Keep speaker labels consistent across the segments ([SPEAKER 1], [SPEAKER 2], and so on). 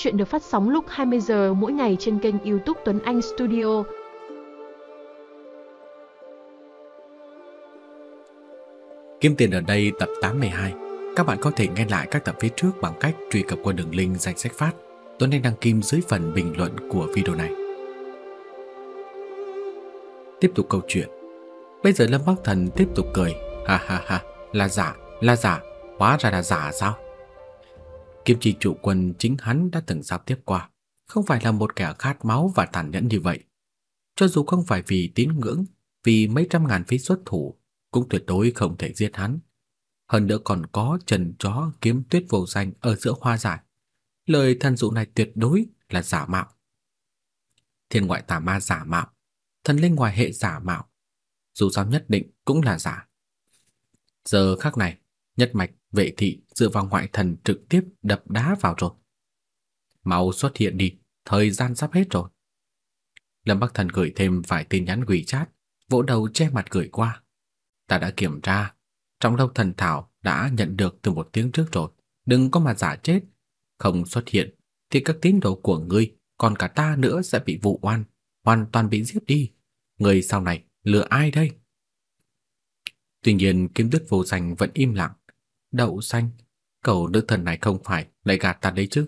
[SPEAKER 1] Chuyện được phát sóng lúc 20 giờ mỗi ngày trên kênh YouTube Tuấn Anh Studio.
[SPEAKER 2] Kiếm tiền ở đây tập 82. Các bạn có thể nghe lại các tập phía trước bằng cách truy cập qua đường link danh sách phát Tuấn Anh đăng kim dưới phần bình luận của video này. Tiếp tục câu chuyện. Bây giờ Lâm Bắc Thần tiếp tục cười, ha ha ha, là giả, là giả, hóa ra là giả sao? Kiếm chi chủ quân chính hắn đã từng giao tiếp qua, không phải là một kẻ khát máu và tàn nhẫn như vậy. Cho dù không phải vì tín ngưỡng, vì mấy trăm ngàn phí xuất thủ, cũng tuyệt đối không thể giết hắn. Hơn nữa còn có trần chó kiếm tuyết vô danh ở giữa hoa giải. Lời thần dụ này tuyệt đối là giả mạo. Thiên ngoại tà ma giả mạo, thần linh ngoài hệ giả mạo, dù sao nhất định cũng là giả. Giờ khắc này, nhất mạch vệ thị dựa vào ngoại thần trực tiếp đập đá vào rồi. Mau xuất hiện đi, thời gian sắp hết rồi. Lâm Bắc Thần gửi thêm vài tin nhắn quỷ chat, vỗ đầu che mặt gửi qua. Ta đã kiểm tra, trong lâu thần thảo đã nhận được từ một tiếng trước rồi, đừng có mà giả chết, không xuất hiện thì các tín đồ của ngươi, còn cả ta nữa sẽ bị vụ oan, hoàn toàn bị giết đi. Người sau này lừa ai đây? Tuy nhiên kiếm đức vô danh vẫn im lặng. Đậu xanh, cầu nữ thần này không phải lại gạt ta đấy chứ.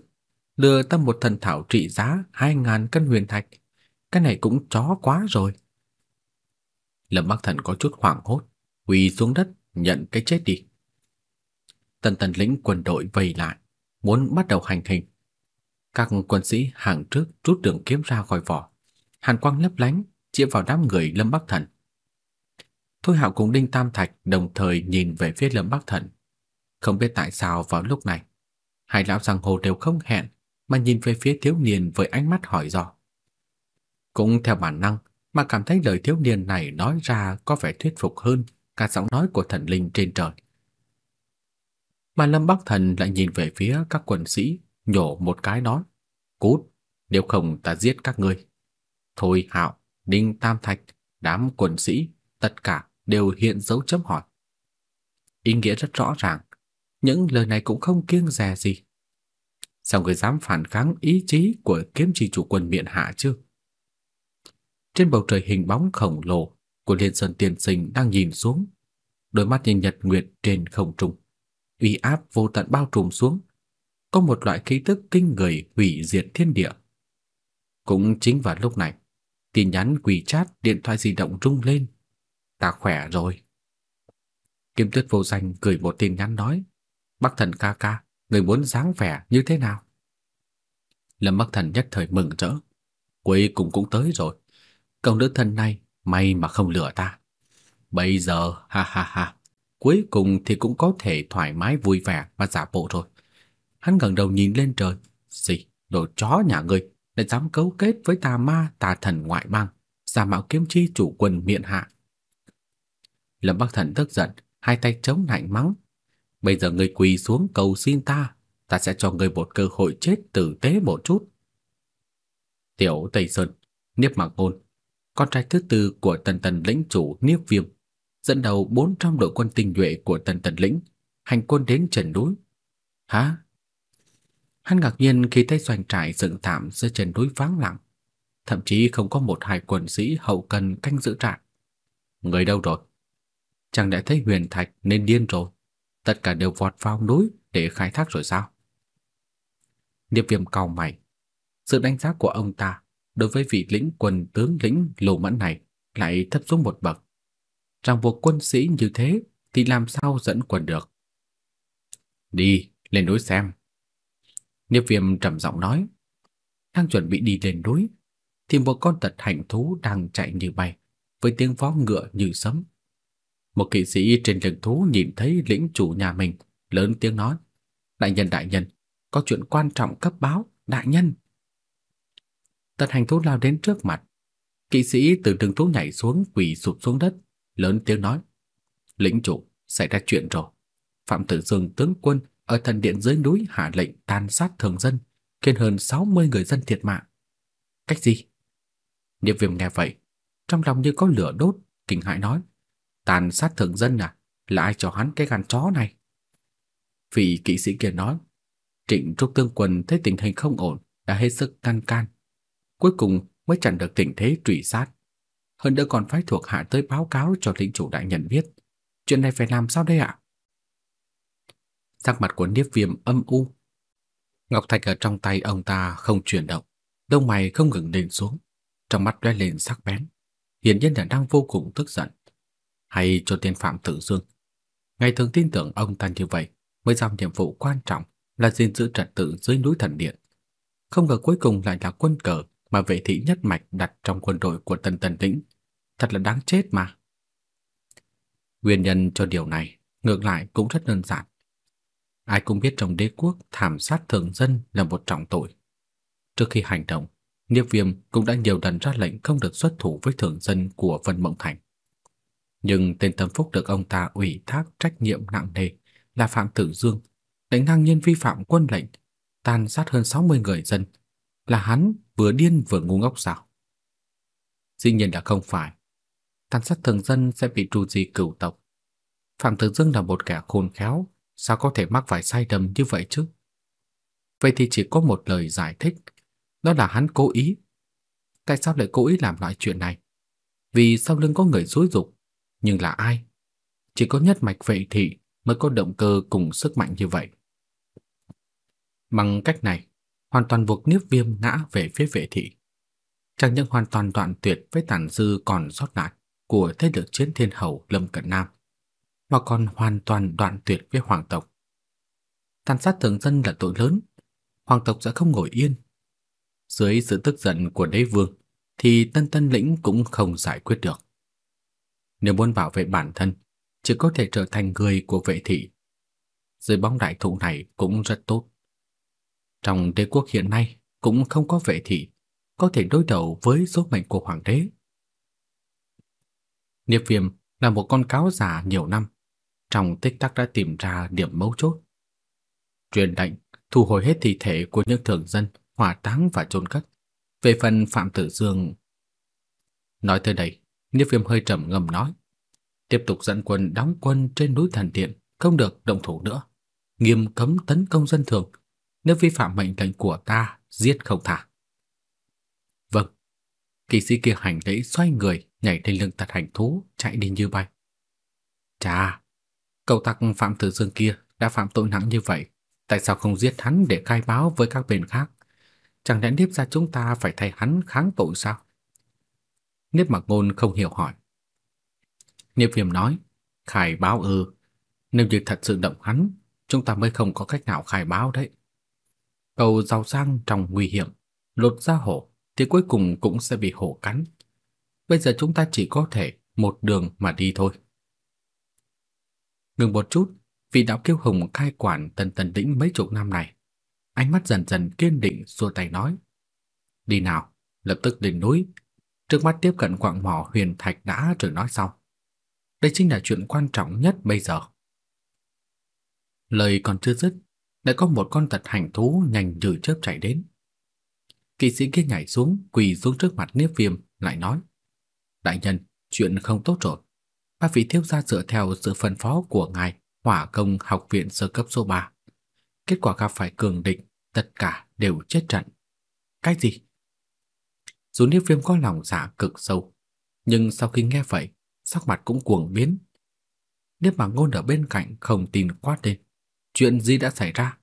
[SPEAKER 2] Lừa ta một thần thảo trị giá hai ngàn cân huyền thạch. Cái này cũng chó quá rồi. Lâm Bắc Thần có chút hoảng hốt, quỳ xuống đất nhận cái chết đi. Tần tần lĩnh quân đội vây lại, muốn bắt đầu hành hình. Các quân sĩ hàng trước rút đường kiếm ra khỏi vỏ, hàn quang lấp lánh chĩa vào đám người Lâm Bắc Thần. Thôi Hạo cùng Đinh Tam Thạch đồng thời nhìn về phía Lâm Bắc Thần. Không biết tại sao vào lúc này, hai lão giang hồ đều không hẹn mà nhìn về phía thiếu niên với ánh mắt hỏi dò. Cũng theo bản năng mà cảm thấy lời thiếu niên này nói ra có vẻ thuyết phục hơn cả giọng nói của thần linh trên trời. Mà Lâm Bắc Thần lại nhìn về phía các quân sĩ, nhổ một cái nói: "Cút, nếu không ta giết các ngươi." Thôi Hạo, Đinh Tam Thạch, đám quân sĩ, tất cả đều hiện dấu chấm hỏi. Ý nghĩa rất rõ ràng, những lời này cũng không kiêng dè gì. Sao người dám phản kháng ý chí của kiếm chỉ chủ quân miện hạ chứ? Trên bầu trời hình bóng khổng lồ của Liên Sơn Tiên Sinh đang nhìn xuống, đôi mắt nhìn nhật nguyệt trên không trung, uy áp vô tận bao trùm xuống, có một loại khí tức kinh người hủy diệt thiên địa. Cũng chính vào lúc này, tin nhắn quỷ chat điện thoại di động rung lên. Ta khỏe rồi. Kim Tuyết vô danh gửi một tin nhắn nói, Bắc Thần ca ca, người muốn dáng vẻ như thế nào? Lâm Bắc Thần nhất thời mừng rỡ, cuối cùng cũng tới rồi. Cậu nữ thần này may mà không lừa ta. Bây giờ, ha ha ha, cuối cùng thì cũng có thể thoải mái vui vẻ và giả bộ rồi. Hắn ngẩng đầu nhìn lên trời, gì, đồ chó nhà ngươi, lại dám cấu kết với tà ma tà thần ngoại bang, giả mạo kiếm chi chủ quân miện hạ. Lâm Bắc Thần tức giận, hai tay chống lạnh mắng, bây giờ ngươi quỳ xuống cầu xin ta, ta sẽ cho ngươi một cơ hội chết tử tế một chút. Tiểu Tây Sơn, Niếp Mạc Ngôn, con trai thứ tư của Tần Tần lĩnh chủ Niếp Viêm, dẫn đầu 400 đội quân tinh nhuệ của Tần Tần lĩnh, hành quân đến trần núi. Hả? Hắn ngạc nhiên khi thấy doanh trại dựng tạm dưới chân núi vắng lặng, thậm chí không có một hai quân sĩ hậu cần canh giữ trại. Người đâu rồi? Chẳng lẽ thấy huyền thạch nên điên rồi? Tất cả đều vọt vào núi để khai thác rồi sao? Điệp Viêm cau mày. Sự đánh giá của ông ta đối với vị lĩnh quân tướng lĩnh Lô Mẫn này lại thấp xuống một bậc. Trong buộc quân sĩ như thế thì làm sao dẫn quân được? Đi, lên núi xem. Niếp Viêm trầm giọng nói, đang chuẩn bị đi lên núi thì một con tật hành thú đang chạy như bay, với tiếng vó ngựa như sấm. Một kỵ sĩ trên lưng thú nhìn thấy lĩnh chủ nhà mình, lớn tiếng nói: "Đại nhân đại nhân, có chuyện quan trọng cấp báo, đại nhân." Tật hành thú lao đến trước mặt. Kỵ sĩ từ lưng thú nhảy xuống quỳ sụp xuống đất, lớn tiếng nói: "Lĩnh chủ, xảy ra chuyện rồi. Phạm Tử Dương tướng quân ở thần điện dưới núi hạ lệnh tàn sát thường dân, khiến hơn 60 người dân thiệt mạng. Cách gì? Niệm Viêm nghe vậy, trong lòng như có lửa đốt, kinh hãi nói: "Tàn sát thường dân à? Là ai cho hắn cái gan chó này?" Vị kỵ sĩ kia nói: Trịnh Trúc Tương Quân thấy tình hình không ổn, đã hết sức can can. Cuối cùng mới chặn được tình thế truy sát. Hơn nữa còn phái thuộc hạ tới báo cáo cho lĩnh chủ đại nhân biết. Chuyện này phải làm sao đây ạ? Sắc mặt của Niếp Viêm âm u. Ngọc thạch ở trong tay ông ta không chuyển động, lông mày không ngừng lên xuống, trong mắt lóe lên sắc bén, hiển nhiên là đang vô cùng tức giận. Hay cho tiên phạm Tử Dương. Ngày thường tin tưởng ông ta như vậy, mới giao nhiệm vụ quan trọng là gìn giữ trật tự dưới núi thần điện. Không ngờ cuối cùng lại là quân cờ mà vệ thị nhất mạch đặt trong quân đội của Tần Tần Lĩnh. Thật là đáng chết mà. Nguyên nhân cho điều này ngược lại cũng rất đơn giản. Ai cũng biết trong đế quốc thảm sát thường dân là một trọng tội. Trước khi hành động, Niếp Viêm cũng đã nhiều lần ra lệnh không được xuất thủ với thường dân của Vân Mộng Thành. Nhưng tên tâm phúc được ông ta ủy thác trách nhiệm nặng nề là Phạm Tử Dương, đánh ngang nhiên vi phạm quân lệnh, tàn sát hơn 60 người dân, là hắn vừa điên vừa ngu ngốc sao? Dĩ nhiên là không phải. Tàn sát thường dân sẽ bị tru di cửu tộc. Phạm Tử Dương là một kẻ khôn khéo, sao có thể mắc phải sai lầm như vậy chứ? Vậy thì chỉ có một lời giải thích, đó là hắn cố ý. Tại sao lại cố ý làm loại chuyện này? Vì sau lưng có người xúi dục, nhưng là ai? Chỉ có nhất mạch vệ thị mới có động cơ cùng sức mạnh như vậy. Bằng cách này, hoàn toàn buộc Niếp Viêm ngã về phía vệ thị. Chẳng những hoàn toàn đoạn tuyệt với tàn dư còn sót lại của thế lực chiến thiên hầu Lâm Cận Nam, mà còn hoàn toàn đoạn tuyệt với hoàng tộc. Tàn sát thường dân là tội lớn, hoàng tộc sẽ không ngồi yên. Dưới sự tức giận của đế vương, thì Tân Tân lĩnh cũng không giải quyết được. Nếu muốn bảo vệ bản thân, chỉ có thể trở thành người của vệ thị. Dưới bóng đại thụ này cũng rất tốt. Trong đế quốc hiện nay cũng không có vệ thị có thể đối đầu với số mệnh của hoàng đế. Niếp Viêm là một con cáo già nhiều năm, trong tích tắc đã tìm ra điểm mấu chốt. Truyền lệnh thu hồi hết thi thể của những thường dân, hỏa táng và chôn cất. Về phần Phạm Tử Dương, nói tới đây, Niếp Viêm hơi trầm ngầm nói: tiếp tục dẫn quân đóng quân trên núi Thần Điện, không được động thủ nữa, nghiêm cấm tấn công dân thường, nếu vi phạm mệnh lệnh của ta, giết không thả. Vâng. Kỵ sĩ kia hành lễ xoay người, nhảy lên lưng tật hành thú, chạy đi như bay. Chà, cậu tặc Phạm Tử Dương kia đã phạm tội nặng như vậy, tại sao không giết hắn để khai báo với các bên khác? Chẳng lẽ điếp ra chúng ta phải thay hắn kháng tội sao? Niếp Mặc Ngôn không hiểu hỏi. Niếp Viêm nói, khai báo ư, nếu như thật sự động hắn, chúng ta mới không có cách nào khai báo đấy. Cầu giàu sang trong nguy hiểm, lột ra hổ thì cuối cùng cũng sẽ bị hổ cắn. Bây giờ chúng ta chỉ có thể một đường mà đi thôi. Ngừng một chút, vị đạo kiêu hùng khai quản tần tần đỉnh mấy chục năm này, ánh mắt dần dần kiên định xua tay nói: "Đi nào, lập tức lên núi." Trước mắt tiếp cận quặng mỏ huyền thạch đã rồi nói sau. Đây chính là chuyện quan trọng nhất bây giờ. Lời còn chưa dứt, đã có một con tật hành thú nhanh như chớp chạy đến. Kỵ sĩ kia nhảy xuống, quỳ xuống trước mặt Niếp Viêm, lại nói: "Đại nhân, chuyện không tốt rồi. Ba vị thiếu gia dựa theo sự phân phó của ngài, Hỏa Công học viện sơ cấp số 3. Kết quả gặp phải cường địch, tất cả đều chết trận." "Cái gì?" Dù Niếp Viêm có lòng dạ cực sâu, nhưng sau khi nghe vậy, sắc mặt cũng cuồng biến. Niếp Mạc Ngôn ở bên cạnh không tin quát lên. Chuyện gì đã xảy ra?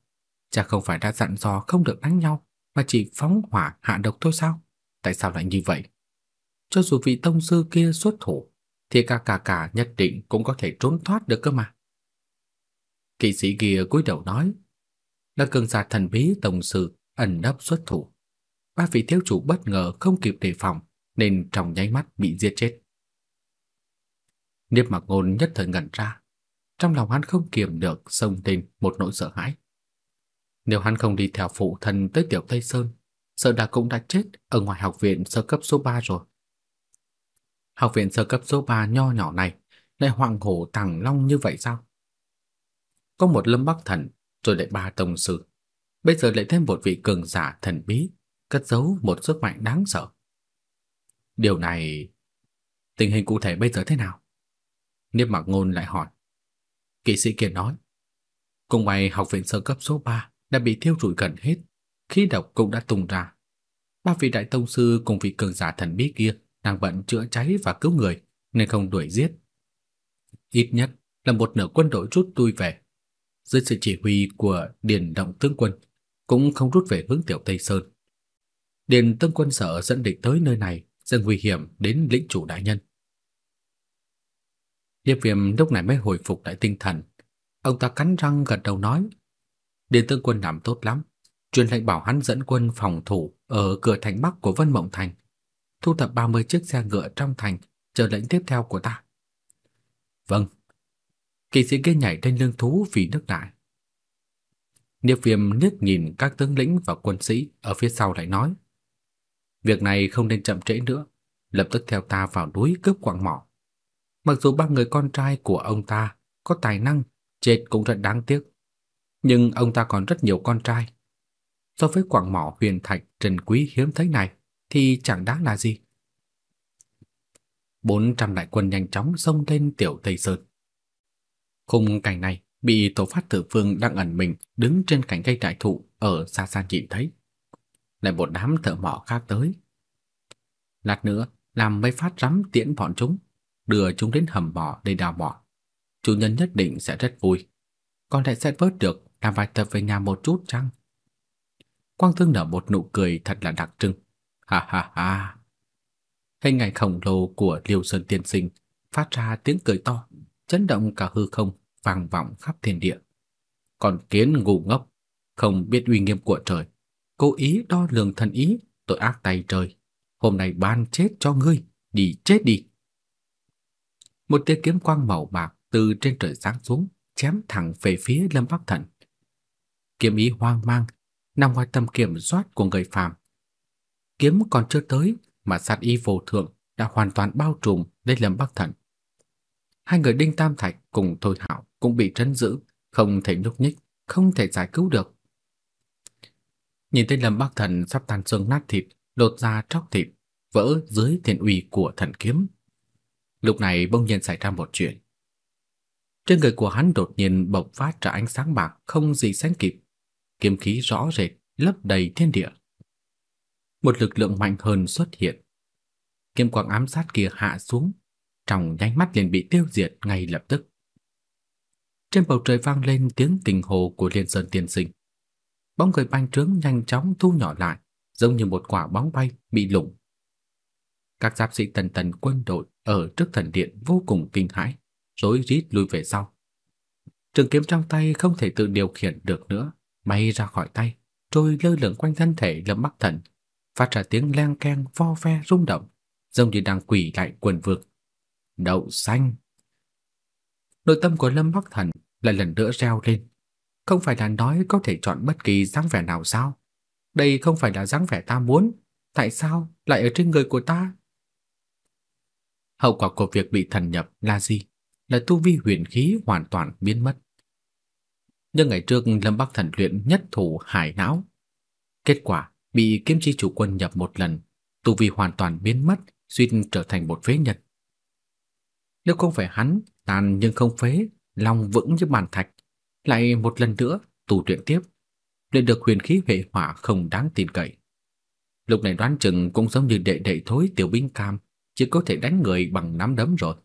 [SPEAKER 2] Cha không phải đã dặn dò không được đánh nhau, mà chỉ phóng hỏa hạ độc thôi sao? Tại sao lại như vậy? Cho dù vị tông sư kia xuất thủ, thì cả cả cả nhất định cũng có thể trốn thoát được cơ mà. Kỵ sĩ kia cúi đầu nói, là cường giả thần bí tông sư ẩn nấp xuất thủ. Ba vị thiếu chủ bất ngờ không kịp đề phòng, nên trong nháy mắt bị giết chết. Niếp Mặc Ngôn nhất thời ngẩn ra, trong lòng hắn không kiềm được xông lên một nỗi sợ hãi. Nếu hắn không đi theo phụ thân tới Tiểu Tây Sơn, sợ đã cũng đã chết ở ngoài học viện sơ cấp số 3 rồi. Học viện sơ cấp số 3 nho nhỏ này lại hoàng hổ tàng long như vậy sao? Có một Lâm Bắc Thần, rồi lại ba tông sư. Bây giờ lại thêm một vị cường giả thần bí, cất giấu một sức mạnh đáng sợ. Điều này... Tình hình cụ thể bây giờ thế nào? Niếp Mặc Ngôn lại hỏi. Kỵ sĩ kia nói, cùng bài học viện sơ cấp số 3 đã bị thiêu rụi gần hết, khí độc cũng đã tung ra. Ba vị đại tông sư cùng vị cường giả thần bí kia đang bận chữa cháy và cứu người nên không đuổi giết. Ít nhất là một nửa quân đội rút lui về. Dưới sự chỉ huy của Điền Động tướng quân cũng không rút về hướng Tiểu Tây Sơn. Điền tướng quân sợ dẫn địch tới nơi này sẽ nguy hiểm đến lĩnh chủ đại nhân. Diệp Viêm lúc này mới hồi phục lại tinh thần. Ông ta cắn răng gật đầu nói: "Điền tướng quân làm tốt lắm, truyền lệnh bảo hắn dẫn quân phòng thủ ở cửa thành bắc của Vân Mộng thành, thu thập 30 chiếc xe ngựa trong thành, chờ lệnh tiếp theo của ta." "Vâng." Kỵ sĩ kia nhảy lên lưng thú vì nước đại. Niếp Viêm liếc nhìn các tướng lĩnh và quân sĩ ở phía sau lại nói: "Việc này không nên chậm trễ nữa, lập tức theo ta vào núi cướp quặng mỏ. Mặc dù ba người con trai của ông ta có tài năng, chết cũng rất đáng tiếc, nhưng ông ta còn rất nhiều con trai. So với quặng mỏ huyền thạch trần quý hiếm thấy này thì chẳng đáng là gì." 400 đại quân nhanh chóng xông lên tiểu Tây Sơn. Khung cảnh này bị tổ phát tử vương đang ẩn mình đứng trên cành cây đại thụ ở xa xa nhìn thấy. Lại một đám thợ mỏ khác tới. Lát nữa làm mấy phát rắm tiễn bọn chúng, đưa chúng đến hầm mỏ để đào mỏ. Chủ nhân nhất định sẽ rất vui. Còn lại sẽ vớt được làm vài tập về nhà một chút chăng? Quang Thương nở một nụ cười thật là đặc trưng. Ha ha ha. Hình ảnh khổng lồ của Liêu Sơn tiên sinh phát ra tiếng cười to, chấn động cả hư không vang vọng khắp thiên địa. Còn kiến ngu ngốc, không biết uy nghiêm của trời, cố ý đo lường thần ý, tội ác tay trời. Hôm nay ban chết cho ngươi, đi chết đi. Một tia kiếm quang màu bạc từ trên trời giáng xuống, chém thẳng về phía Lâm Bắc Thần. Kiếm ý hoang mang, nằm ngoài tầm kiểm soát của người phàm. Kiếm còn chưa tới mà sát ý vô thượng đã hoàn toàn bao trùm lên Lâm Bắc Thần. Hai người Đinh Tam Thạch cùng Thôi Hạo cũng bị trấn giữ, không thể nhúc nhích, không thể giải cứu được. Nhìn thấy Lâm Bắc Thần sắp tan xương nát thịt, lột ra tróc thịt, vỡ dưới thiên uy của thần kiếm. Lúc này bỗng nhiên xảy ra một chuyện. Trên người của hắn đột nhiên bộc phát ra ánh sáng bạc không gì sánh kịp, kiếm khí rõ rệt lấp đầy thiên địa. Một lực lượng mạnh hơn xuất hiện. Kiếm quang ám sát kia hạ xuống, trong nháy mắt liền bị tiêu diệt ngay lập tức. Trên bầu trời vang lên tiếng tình hồ của Liên Sơn tiên sinh. Bóng người bành trướng nhanh chóng thu nhỏ lại, giống như một quả bóng bay bị lủng. Các giáp sĩ tần tần quân đội ở trước thần điện vô cùng kinh hãi, rối rít lùi về sau. Trường kiếm trong tay không thể tự điều khiển được nữa, bay ra khỏi tay, trôi lơ lửng quanh thân thể Lâm Bắc Thần, phát ra tiếng leng keng vo ve rung động, giống như đang quỳ lại quần vực. Đậu xanh Nội tâm của Lâm Bắc Thần lại lần nữa reo lên. Không phải là nói có thể chọn bất kỳ dáng vẻ nào sao? Đây không phải là dáng vẻ ta muốn, tại sao lại ở trên người của ta? Hậu quả của việc bị thần nhập là gì? Là tu vi huyền khí hoàn toàn biến mất. Nhưng ngày trước Lâm Bắc Thần luyện nhất thủ hải não. Kết quả bị kiếm chi chủ quân nhập một lần, tu vi hoàn toàn biến mất, suýt trở thành một phế nhân. Nếu không phải hắn tàn nhưng không phế, lòng vững như bàn thạch, lại một lần nữa tu luyện tiếp, luyện được huyền khí hệ hỏa không đáng tin cậy. Lúc này đoán chừng cũng giống như đệ đệ thối tiểu binh cam, chỉ có thể đánh người bằng nắm đấm rồi.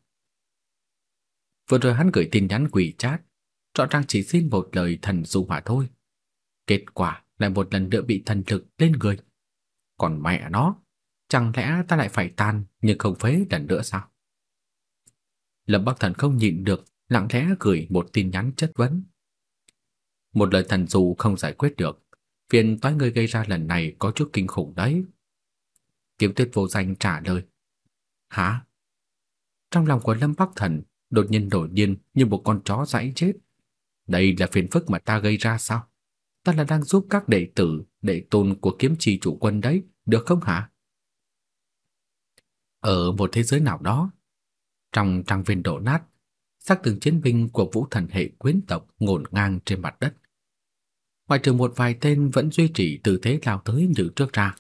[SPEAKER 2] Vừa rồi hắn gửi tin nhắn quỷ chat, rõ ràng chỉ xin một lời thần du hỏa thôi. Kết quả lại một lần nữa bị thần lực lên người. Còn mẹ nó, chẳng lẽ ta lại phải tan nhưng không phế lần nữa sao? Lâm Bắc Thần không nhịn được, lặng lẽ gửi một tin nhắn chất vấn. Một lời thần dụ không giải quyết được, phiền toái người gây ra lần này có chút kinh khủng đấy. Kiếm Tuyết vô danh trả lời. Hả? Trong lòng của Lâm Bắc Thần đột nhiên nổi điên như một con chó dãi chết. Đây là phiền phức mà ta gây ra sao? Ta là đang giúp các đệ tử, đệ tôn của kiếm trì chủ quân đấy, được không hả? Ở một thế giới nào đó, trong trang viên đổ nát, xác từng chiến binh của vũ thần hệ quyến tộc ngổn ngang trên mặt đất ngoại trừ một vài tên vẫn duy trì tư thế lao tới như trước ra,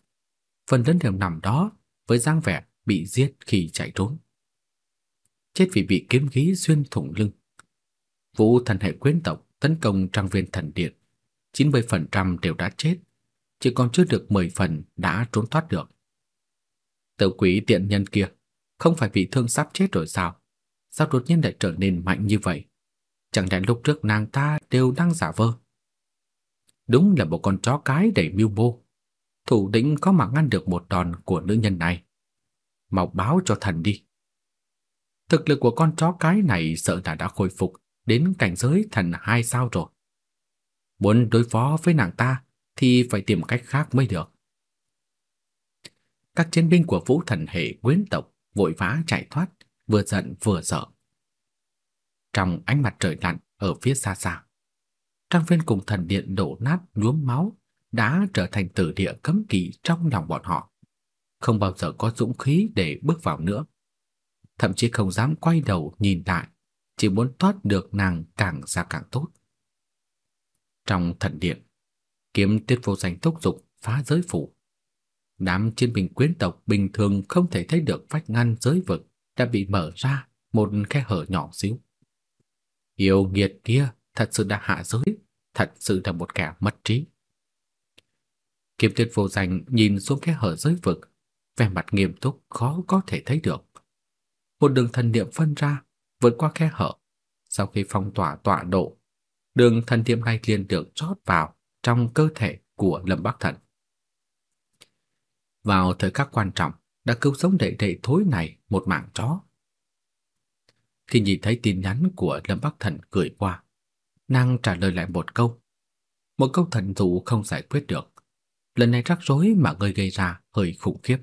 [SPEAKER 2] phần lớn đều nằm đó với dáng vẻ bị giết khi chạy trốn. Chết vì bị kiếm khí xuyên thủng lưng. Vũ thần hệ quyến tộc tấn công trang viên thần điện, 90% đều đã chết, chỉ còn chưa được 10 phần đã trốn thoát được. Tiểu quỷ tiện nhân kia, không phải bị thương sắp chết rồi sao? Sao đột nhiên lại trở nên mạnh như vậy? Chẳng lẽ lúc trước nàng ta đều đang giả vờ? Đúng là một con chó cái đầy mưu mô. Thủ lĩnh có mà ngăn được một đòn của nữ nhân này. Mau báo cho thần đi. Thực lực của con chó cái này sợ là đã khôi phục đến cảnh giới thần hai sao rồi. Muốn đối phó với nàng ta thì phải tìm cách khác mới được. Các chiến binh của Vũ Thần hệ quyến tộc vội vã chạy thoát, vừa giận vừa sợ. Trong ánh mặt trời lặn ở phía xa xa, trang viên cùng thần điện đổ nát nhuốm máu đã trở thành tử địa cấm kỵ trong lòng bọn họ. Không bao giờ có dũng khí để bước vào nữa. Thậm chí không dám quay đầu nhìn lại, chỉ muốn thoát được nàng càng xa càng tốt. Trong thần điện, kiếm tiết vô danh thúc dục phá giới phủ. Đám chiến binh quyến tộc bình thường không thể thấy được vách ngăn giới vực đã bị mở ra một khe hở nhỏ xíu. Yêu nghiệt kia thật sự đã hạ giới, thật sự là một kẻ mất trí. Kiếm tuyết vô danh nhìn xuống khe hở giới vực, vẻ mặt nghiêm túc khó có thể thấy được. Một đường thần niệm phân ra, vượt qua khe hở. Sau khi phong tỏa tọa độ, đường thần niệm này liền được rót vào trong cơ thể của Lâm Bắc Thần. Vào thời khắc quan trọng, đã cứu sống đệ đệ thối này một mạng chó. Khi nhìn thấy tin nhắn của Lâm Bắc Thần gửi qua, nàng trả lời lại một câu. Một câu thần dụ không giải quyết được. Lần này rắc rối mà ngươi gây ra hơi khủng khiếp.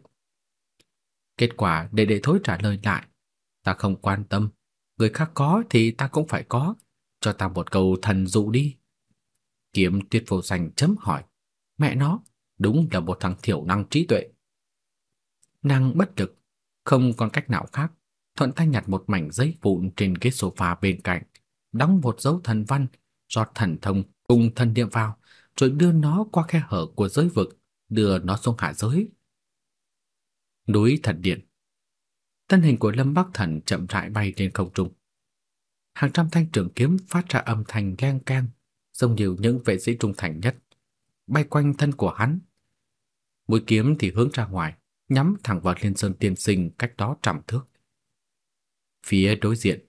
[SPEAKER 2] Kết quả để đệ thối trả lời lại, ta không quan tâm, người khác có thì ta cũng phải có, cho ta một câu thần dụ đi. Kiếm tuyệt vô danh chấm hỏi, mẹ nó, đúng là một thằng thiểu năng trí tuệ. Năng bất lực, không còn cách nào khác, thuận tay nhặt một mảnh giấy vụn trên ghế sofa bên cạnh, đóng một dấu thần văn, rót thần thông cùng thần niệm vào, rồi đưa nó qua khe hở của giới vực, đưa nó xuống hạ giới. Núi thần điện. Thân hình của Lâm Bắc Thần chậm rãi bay lên không trung. Hàng trăm thanh trường kiếm phát ra âm thanh leng keng, giống như những vệ sĩ trung thành nhất, bay quanh thân của hắn. Mũi kiếm thì hướng ra ngoài, nhắm thẳng vào Liên Sơn Tiên Sinh cách đó trăm thước. Phía đối diện,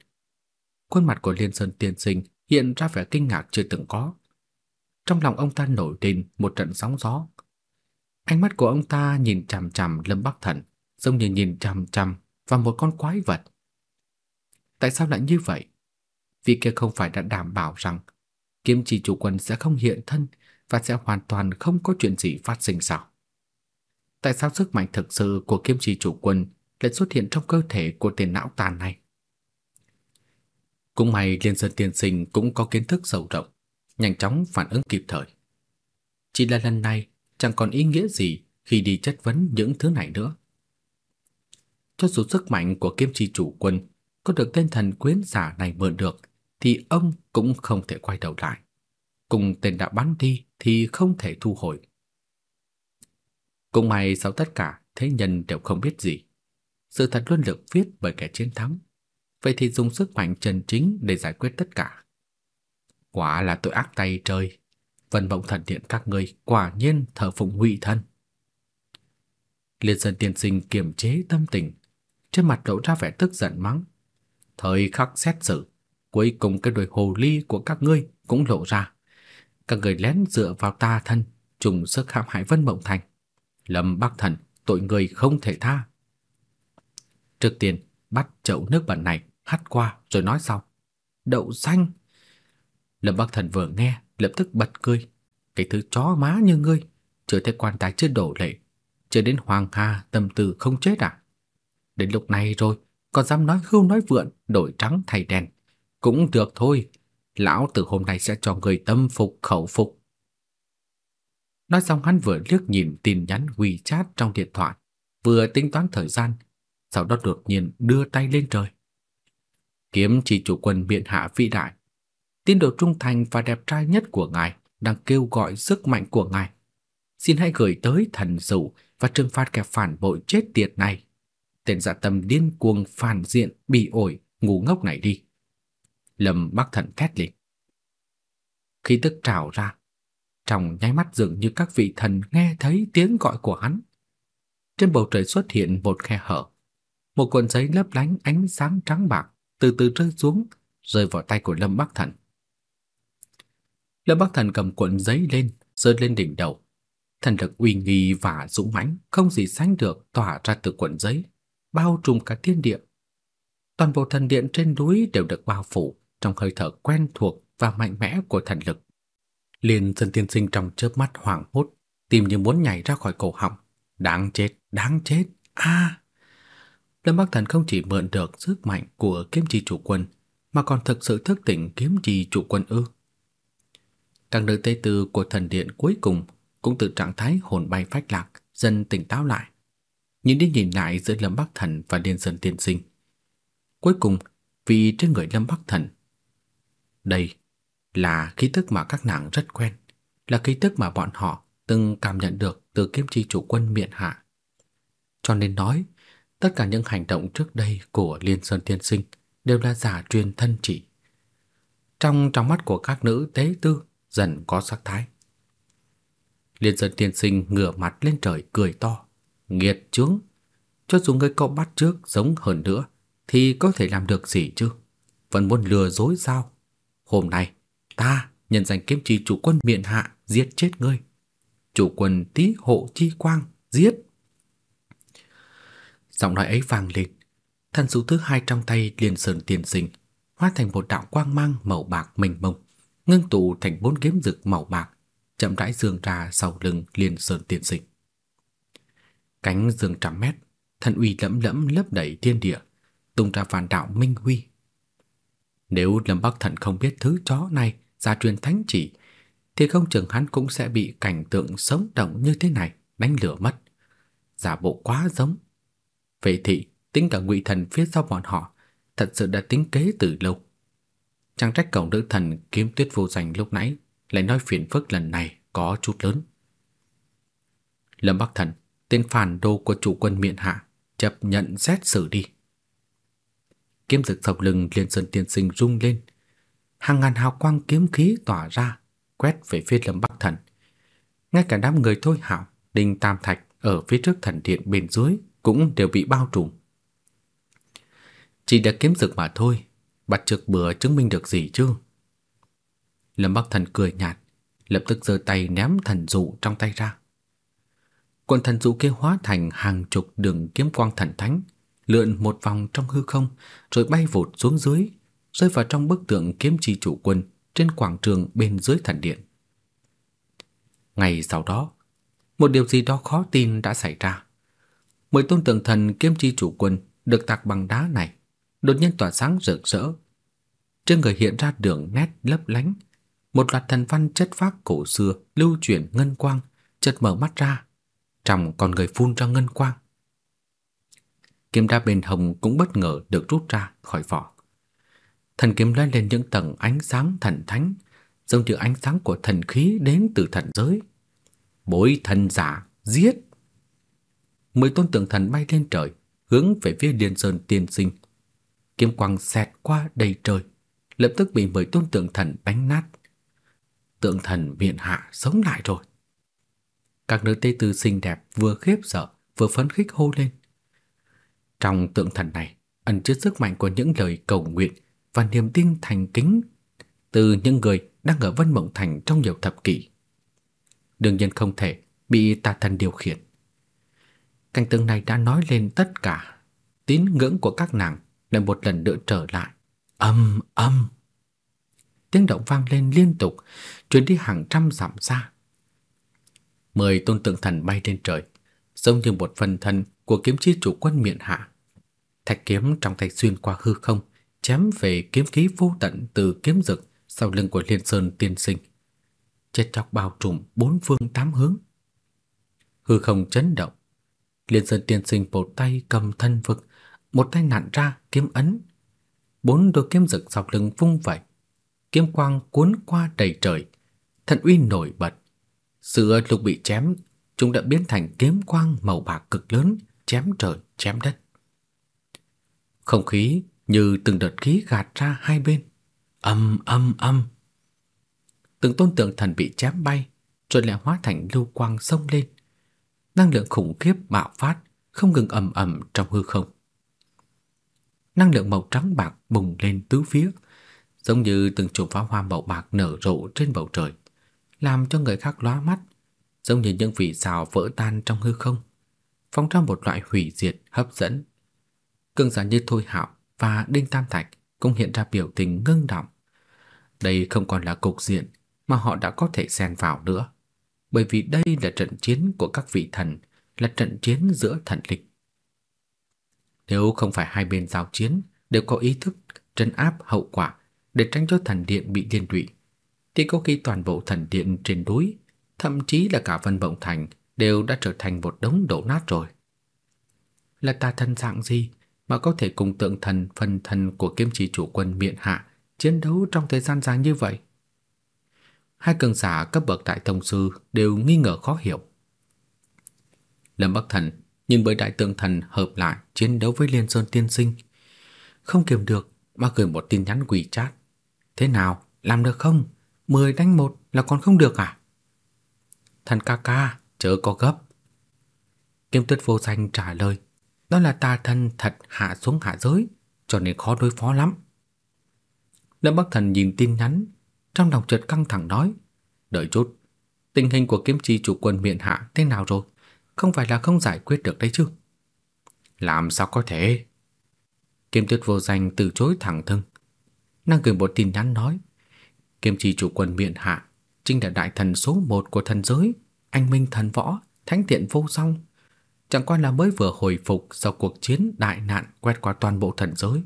[SPEAKER 2] khuôn mặt của Liên Sơn Tiên Sinh hiện ra vẻ kinh ngạc chưa từng có. Trong lòng ông ta nổi lên một trận sóng gió. Ánh mắt của ông ta nhìn chằm chằm Lâm Bắc Thần, giống như nhìn chằm chằm vào một con quái vật. Tại sao lại như vậy? Vì kia không phải đã đảm bảo rằng kiếm chỉ chủ quân sẽ không hiện thân và sẽ hoàn toàn không có chuyện gì phát sinh sao? Tại sao sức mạnh thực sự của kiếm chỉ chủ quân lại xuất hiện trong cơ thể của tên não tàn này? Cũng may Liên Sơn Tiên Sinh cũng có kiến thức sâu rộng, nhanh chóng phản ứng kịp thời. Chỉ là lần này chẳng còn ý nghĩa gì khi đi chất vấn những thứ này nữa. Cho dù sức mạnh của kiếm chi chủ quân có được tên thần quyến giả này mượn được, thì ông cũng không thể quay đầu lại. Cùng tên đã bắn đi thì không thể thu hồi. Cũng may sau tất cả, thế nhân đều không biết gì. Sự thật luôn được viết bởi kẻ chiến thắng. Vậy thì dùng sức mạnh chân chính để giải quyết tất cả. Quả là tội ác tay trời. Vân Mộng Thần Điện các ngươi quả nhiên thờ phụng ngụy thân. Liên Sơn Tiên Sinh kiềm chế tâm tình, trên mặt lộ ra vẻ tức giận mắng. Thời khắc xét xử, cuối cùng cái đôi hồ ly của các ngươi cũng lộ ra. Các người lén dựa vào ta thân, trùng sức hãm hại Vân Mộng Thành. Lâm Bắc Thần, tội người không thể tha. Trước tiên, bắt chậu nước bẩn này hắt qua rồi nói sau. Đậu xanh. Lâm Bắc Thần vừa nghe, lập tức bật cười. Cái thứ chó má như ngươi, chưa thấy quan tài chưa đổ lệ, chưa đến hoàng hà tâm tư không chết à? Đến lúc này rồi, còn dám nói hưu nói vượn, đổi trắng thay đen. Cũng được thôi, lão từ hôm nay sẽ cho người tâm phục khẩu phục. Nói xong hắn vừa liếc nhìn tin nhắn WeChat trong điện thoại, vừa tính toán thời gian, sau đó đột nhiên đưa tay lên trời. Kiếm chỉ chủ quân biện hạ vĩ đại, tín đồ trung thành và đẹp trai nhất của ngài đang kêu gọi sức mạnh của ngài. Xin hãy gửi tới thần dụ và trừng phạt kẻ phản bội chết tiệt này. Tên dạ tâm điên cuồng phản diện bị ổi ngu ngốc này đi. Lâm Bắc Thần thét lên. Khí tức trào ra, Trong nháy mắt dường như các vị thần nghe thấy tiếng gọi của hắn. Trên bầu trời xuất hiện một khe hở. Một cuộn giấy lấp lánh ánh sáng trắng bạc từ từ rơi xuống, rơi vào tay của Lâm Bắc Thần. Lâm Bắc Thần cầm cuộn giấy lên, rơi lên đỉnh đầu. Thần lực uy nghi và dũng mãnh không gì sánh được tỏa ra từ cuộn giấy, bao trùm cả thiên địa. Toàn bộ thần điện trên núi đều được bao phủ trong hơi thở quen thuộc và mạnh mẽ của thần lực. Liên dân tiên sinh trong chớp mắt hoảng hốt, tim như muốn nhảy ra khỏi cổ họng. Đáng chết, đáng chết, a! Lâm Bắc Thần không chỉ mượn được sức mạnh của kiếm chi chủ quân, mà còn thực sự thức tỉnh kiếm chi chủ quân ư. Các nữ tế tư của thần điện cuối cùng cũng từ trạng thái hồn bay phách lạc dần tỉnh táo lại. Nhìn đi nhìn lại giữa Lâm Bắc Thần và Liên Sơn Tiên Sinh. Cuối cùng, vì trên người Lâm Bắc Thần. Đây là khí tức mà các nàng rất quen, là khí tức mà bọn họ từng cảm nhận được từ kiếm chi chủ quân miện hạ. Cho nên nói, tất cả những hành động trước đây của Liên Sơn Tiên Sinh đều là giả truyền thân chỉ. Trong trong mắt của các nữ tế tư dần có sắc thái. Liên Sơn Tiên Sinh ngửa mặt lên trời cười to, nghiệt chướng, cho dù người cậu bắt trước giống hơn nữa thì có thể làm được gì chứ? Vẫn muốn lừa dối sao? Hôm nay ta nhận danh kiếm chi chủ quân miện hạ giết chết ngươi. Chủ quân tí hộ chi quang giết. Giọng nói ấy vang lên, thần số thứ hai trong tay liền sơn tiền sinh hóa thành một đạo quang mang màu bạc mênh mông, ngưng tụ thành bốn kiếm rực màu bạc, chậm rãi dương ra sau lưng liền sơn tiền sinh. Cánh dương trăm mét, thần uy lẫm lẫm lấp đầy thiên địa, tung ra vạn đạo minh huy. Nếu Lâm Bắc Thần không biết thứ chó này ra truyền thánh chỉ, thì không chừng hắn cũng sẽ bị cảnh tượng sống động như thế này đánh lửa mất. Giả bộ quá giống. Vệ thị, tính cả ngụy thần phía sau bọn họ, thật sự đã tính kế từ lâu. Chẳng trách cổng nữ thần kiếm tuyết vô danh lúc nãy lại nói phiền phức lần này có chút lớn. Lâm Bắc Thần, tên phản đồ của chủ quân miện hạ, chấp nhận xét xử đi. Kiếm dực sọc lưng Liên Sơn Tiên Sinh rung lên, hàng ngàn hào quang kiếm khí tỏa ra, quét về phía Lâm Bắc Thần. Ngay cả đám người thôi hảo, Đinh Tam Thạch ở phía trước thần điện bên dưới cũng đều bị bao trùm. Chỉ đã kiếm rực mà thôi, bắt trực bừa chứng minh được gì chứ? Lâm Bắc Thần cười nhạt, lập tức giơ tay ném thần dụ trong tay ra. quần thần dụ kia hóa thành hàng chục đường kiếm quang thần thánh, lượn một vòng trong hư không rồi bay vụt xuống dưới, rơi vào trong bức tượng kiếm chi chủ quân trên quảng trường bên dưới thần điện. Ngày sau đó, một điều gì đó khó tin đã xảy ra. Mười tôn tượng thần kiếm chi chủ quân được tạc bằng đá này đột nhiên tỏa sáng rực rỡ. Trên người hiện ra đường nét lấp lánh, một loạt thần văn chất phác cổ xưa lưu truyền ngân quang chợt mở mắt ra, trong con người phun ra ngân quang. Kiếm đá bên hồng cũng bất ngờ được rút ra khỏi vỏ. Thần kiếm lóe lên những tầng ánh sáng thần thánh, giống như ánh sáng của thần khí đến từ thần giới. Bối thần giả, giết! Mười tôn tượng thần bay lên trời, hướng về phía Liên Sơn tiên sinh. Kiếm quang xẹt qua đầy trời, lập tức bị mười tôn tượng thần đánh nát. Tượng thần miện hạ sống lại rồi. Các nữ tế tử xinh đẹp vừa khiếp sợ vừa phấn khích hô lên. Trong tượng thần này ẩn chứa sức mạnh của những lời cầu nguyện và niềm tin thành kính từ những người đang ở Vân Mộng Thành trong nhiều thập kỷ. Đương nhiên không thể bị tà thần điều khiển. Cảnh tượng này đã nói lên tất cả tín ngưỡng của các nàng lại một lần nữa trở lại. Âm âm. Tiếng động vang lên liên tục, truyền đi hàng trăm dặm xa. Mười tôn tượng thần bay lên trời, giống như một phần thân của kiếm chi chủ quân miện hạ. Thạch kiếm trong tay xuyên qua hư không, chém về kiếm khí vô tận từ kiếm rực sau lưng của Liên Sơn tiên sinh. Chết chóc bao trùm bốn phương tám hướng. Hư không chấn động. Liên Sơn tiên sinh một tay cầm thân vực, một tay nặn ra kiếm ấn. Bốn đôi kiếm rực dọc lưng vung vẩy. Kiếm quang cuốn qua đầy trời, thần uy nổi bật. Sự lục bị chém, chúng đã biến thành kiếm quang màu bạc cực lớn, chém trời, chém đất. Không khí như từng đợt khí gạt ra hai bên. Âm âm âm. Từng tôn tượng thần bị chém bay, rồi lại hóa thành lưu quang sông lên. Năng lượng khủng khiếp bạo phát, không ngừng ầm ầm trong hư không. Năng lượng màu trắng bạc bùng lên tứ phía, giống như từng chùm pháo hoa màu bạc nở rộ trên bầu trời, làm cho người khác lóa mắt, giống như những vì sao vỡ tan trong hư không, phóng ra một loại hủy diệt hấp dẫn. Cường giả như Thôi Hạo và Đinh Tam Thạch cũng hiện ra biểu tình ngưng động. Đây không còn là cục diện mà họ đã có thể xen vào nữa, bởi vì đây là trận chiến của các vị thần, là trận chiến giữa thần linh. Nếu không phải hai bên giao chiến đều có ý thức trấn áp hậu quả để tránh cho thần điện bị liên lụy, thì có khi toàn bộ thần điện trên núi, thậm chí là cả Vân Bổng Thành đều đã trở thành một đống đổ nát rồi. Là ta thân dạng gì mà có thể cùng tượng thần phần thần của kiếm chỉ chủ quân miện hạ chiến đấu trong thời gian dài như vậy? Hai cường giả cấp bậc đại tông sư đều nghi ngờ khó hiểu. Lâm Bắc Thần nhìn bởi đại tượng thần hợp lại chiến đấu với Liên Sơn tiên sinh, không kiềm được mà gửi một tin nhắn quỷ chat. Thế nào, làm được không? Mười đánh một là còn không được à? Thần ca ca, chớ có gấp. Kiếm tuyết vô danh trả lời, đó là tà thân thật hạ xuống hạ giới, cho nên khó đối phó lắm. Lâm Bắc Thần nhìn tin nhắn, trong lòng chợt căng thẳng nói, đợi chút, tình hình của kiếm chi chủ quân miện hạ thế nào rồi? Không phải là không giải quyết được đấy chứ? Làm sao có thể? Kiếm tuyết vô danh từ chối thẳng thừng. Nàng gửi một tin nhắn nói, kiếm chi chủ quân miện hạ chính là đại thần số một của thần giới, anh minh thần võ, thánh tiện vô song. Chẳng qua là mới vừa hồi phục sau cuộc chiến đại nạn quét qua toàn bộ thần giới,